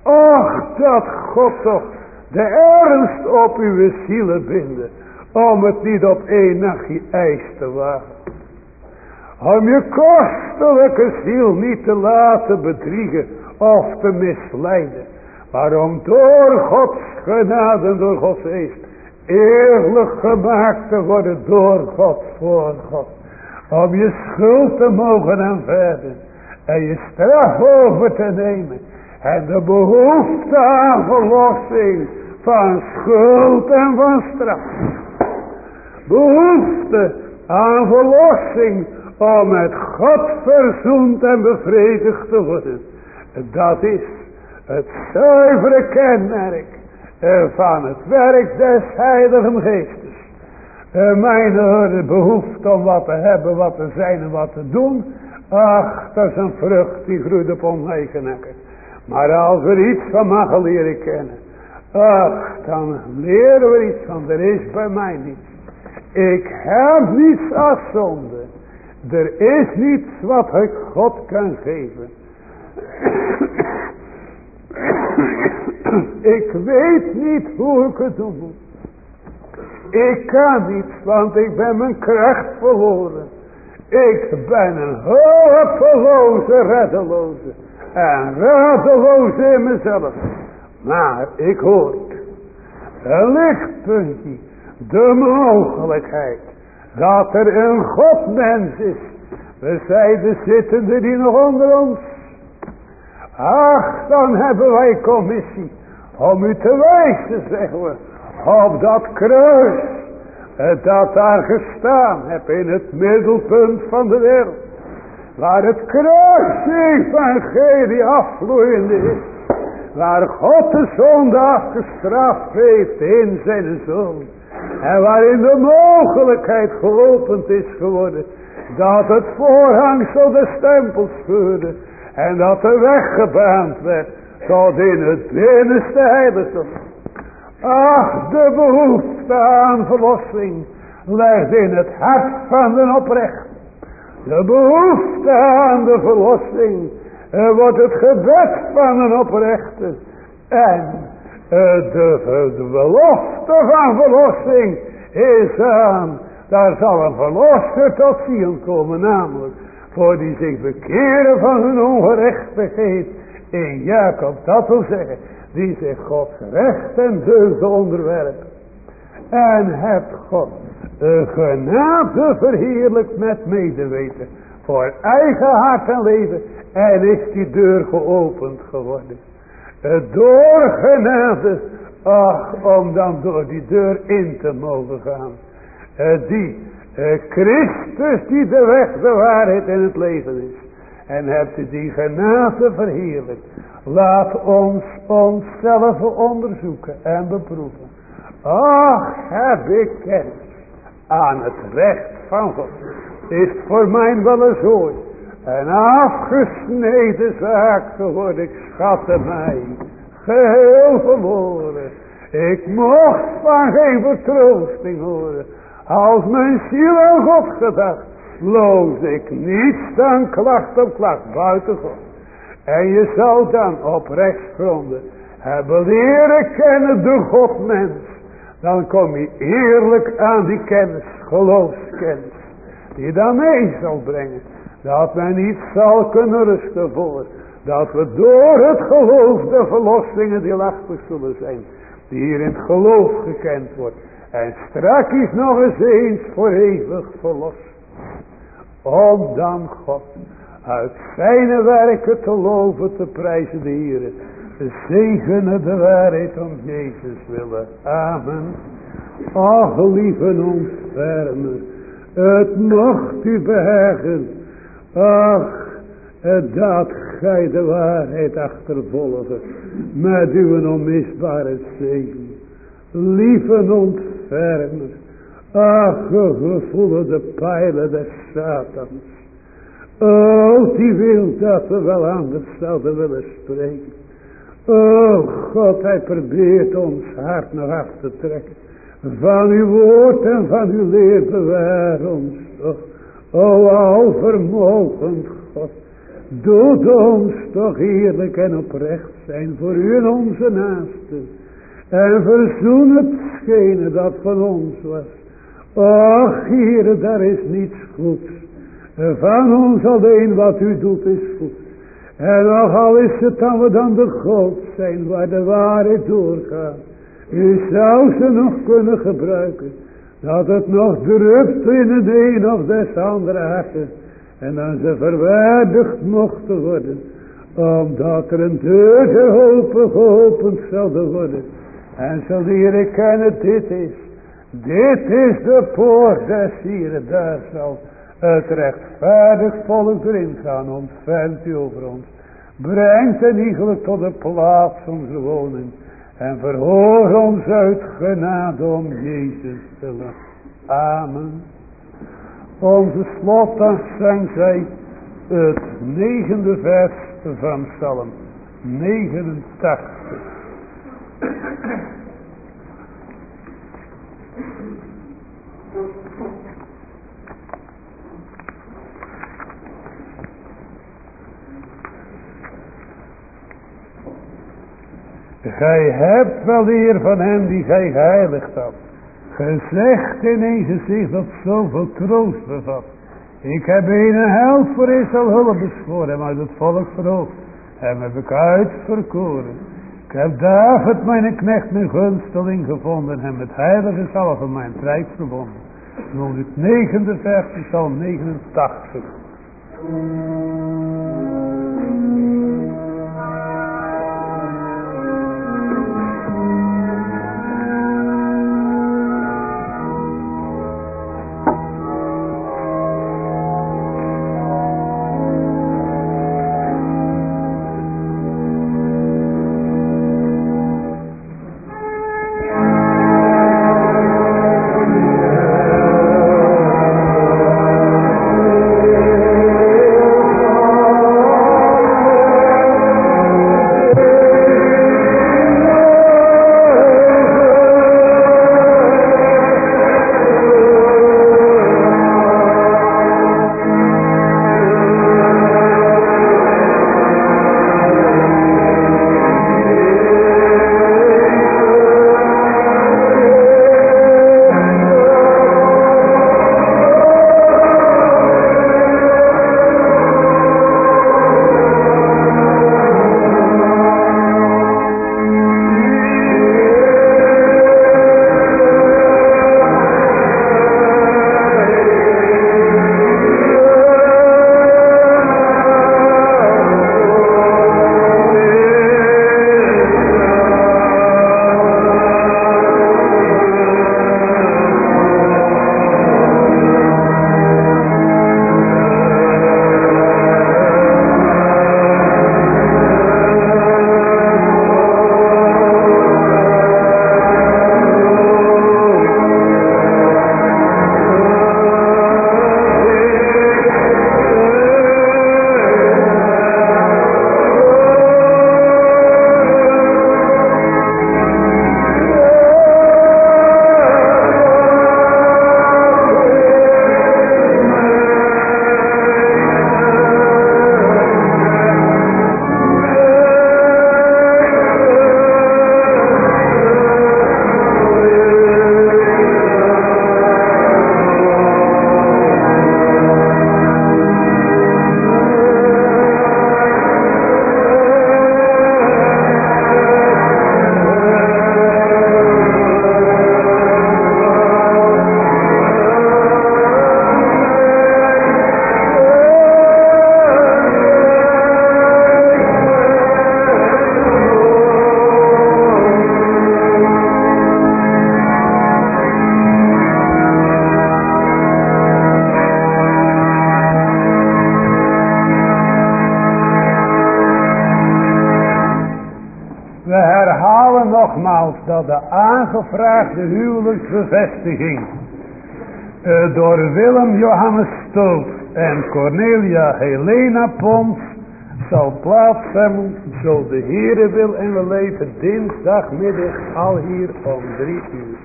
Och dat God toch de ernst op uw zielen binden. Om het niet op één nachtje ijs te wagen. Om je kostelijke ziel niet te laten bedriegen of te misleiden. Maar om door Gods genade, door Gods geest, eerlijk gemaakt te worden door God, voor God. Om je schuld te mogen aanvaarden en je straf over te nemen. En de behoefte aan verlossing van schuld en van straf. Behoefte aan verlossing om met God verzoend en bevredigd te worden. Dat is het zuivere kenmerk van het werk des Heiligen Geestes. Mijn behoefte om wat te hebben, wat te zijn en wat te doen. Ach, dat is een vrucht die groeit op oneigenekken. Maar als we iets van mogen leren kennen. Ach, dan leren we iets van. Er is bij mij niets. Ik heb niets als. Er is niets wat ik God kan geven. ik weet niet hoe ik het doen moet. Ik kan niet, want ik ben mijn kracht verloren. Ik ben een hopeloze, reddeloze. En radeloze in mezelf. Maar ik hoor een lichtpuntje. De mogelijkheid dat er een Godmens is. We zeiden zittende die nog onder ons. Ach, dan hebben wij commissie om u te wijzen, zeggen we, op dat kruis dat daar gestaan heb in het middelpunt van de wereld. Waar het kruis evangelie afvloeiende is. Waar God de zonde afgestraft heeft in zijn zoon. En waarin de mogelijkheid geopend is geworden. Dat het voorhangsel de stempels scheurde. En dat de weg gebaand werd. Tot in het binnenste heiligdom. Ach, de behoefte aan verlossing legt in het hart van de oprecht. De behoefte aan de verlossing uh, wordt het gebed van een oprechte. En uh, de, belofte van verlossing is aan, daar zal een verlosser tot ziel komen, namelijk voor die zich bekeren van hun ongerechtigheid. In Jacob, dat wil zeggen, die zich Gods recht en deugd onderwerpen. En hebt God de genade verheerlijkt met medeweten voor eigen hart en leven. En is die deur geopend geworden. Door genade, ach, om dan door die deur in te mogen gaan. Die Christus die de weg, de waarheid en het leven is. En hebt die genade verheerlijkt. Laat ons onszelf onderzoeken en beproeven. Ach, heb ik kennis aan het recht van God. Is voor mij wel eens ooit een afgesneden zaak geworden. Ik schatte mij geheel verloren. Ik mocht van geen vertroosting horen. Als mijn ziel aan God gedacht, loos ik niets dan klacht op klacht buiten God. En je zou dan op rechtsgronden hebben leren kennen de Godmens. Dan kom je eerlijk aan die kennis, geloofskennis. Die dan mee zal brengen. Dat men niet zal kunnen rusten voor. Dat we door het geloof de verlossingen die lachtig zullen zijn. Die hier in het geloof gekend wordt. En strak is nog eens eens voor eeuwig verlost. Om dan God uit zijn werken te loven, te prijzen de Heer. Zegenen de waarheid om Jezus willen. Amen. Ach, lieve ontfermer. Het mocht u behagen. Ach, dat gij de waarheid achtervolgen. Met uw onmisbare zegen. Lieve ontfermer. Ach, we voelen de pijlen des Satans. Oh, die wil dat we wel anders zouden willen spreken. Oh God, hij probeert ons hart nog af te trekken. Van uw woord en van uw leer bewaar ons toch. O alvermogend God. Doe ons toch eerlijk en oprecht zijn voor u en onze naasten. En verzoen het schenen dat van ons was. Och, Heer, daar is niets goeds. Van ons alleen wat u doet is goed. En nogal is het dan we dan de God zijn waar de waarheid doorgaat. U zou ze nog kunnen gebruiken. Dat het nog drupt in het een of des andere harten. En dan ze verwaardigd mochten worden. Omdat er een deur geopend, geopend zou worden. En zal leren kennen, dit is. Dit is de poort des daar zal het rechtvaardig volk erin gaan, ontfermt u over ons. Brengt en iegelijk tot de plaats onze woning. En verhoor ons uit genade om Jezus te Amen. Onze slotdag zijn zij het negende vers van Psalm 89. Gij hebt wel de van hem die gij geheiligd had. Gezegd in een gezicht dat zoveel troost bevat. Ik heb een helft voor Israël hulp beschoren, maar het volk verhoogd. Hem heb ik uitverkoren. Ik heb David mijn knecht mijn gunsteling gevonden en met heilige van mijn rijk verbonden. 159 Psalm 89. Gevraagde huwelijksbevestiging uh, door Willem Johannes Stoot en Cornelia Helena Pons zal hebben, zo de Heere wil en we leven dinsdagmiddag al hier om drie uur.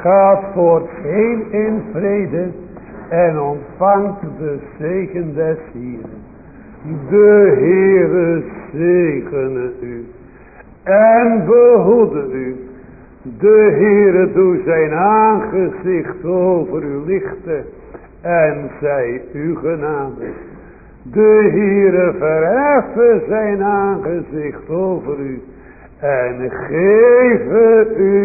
Gaat voorheen in vrede en ontvangt de zegen des Heeren. De Heere zegene u en behoede u. De Heere doe zijn aangezicht over u en zij u genade. De Heere verheffen zijn aangezicht over u en geven u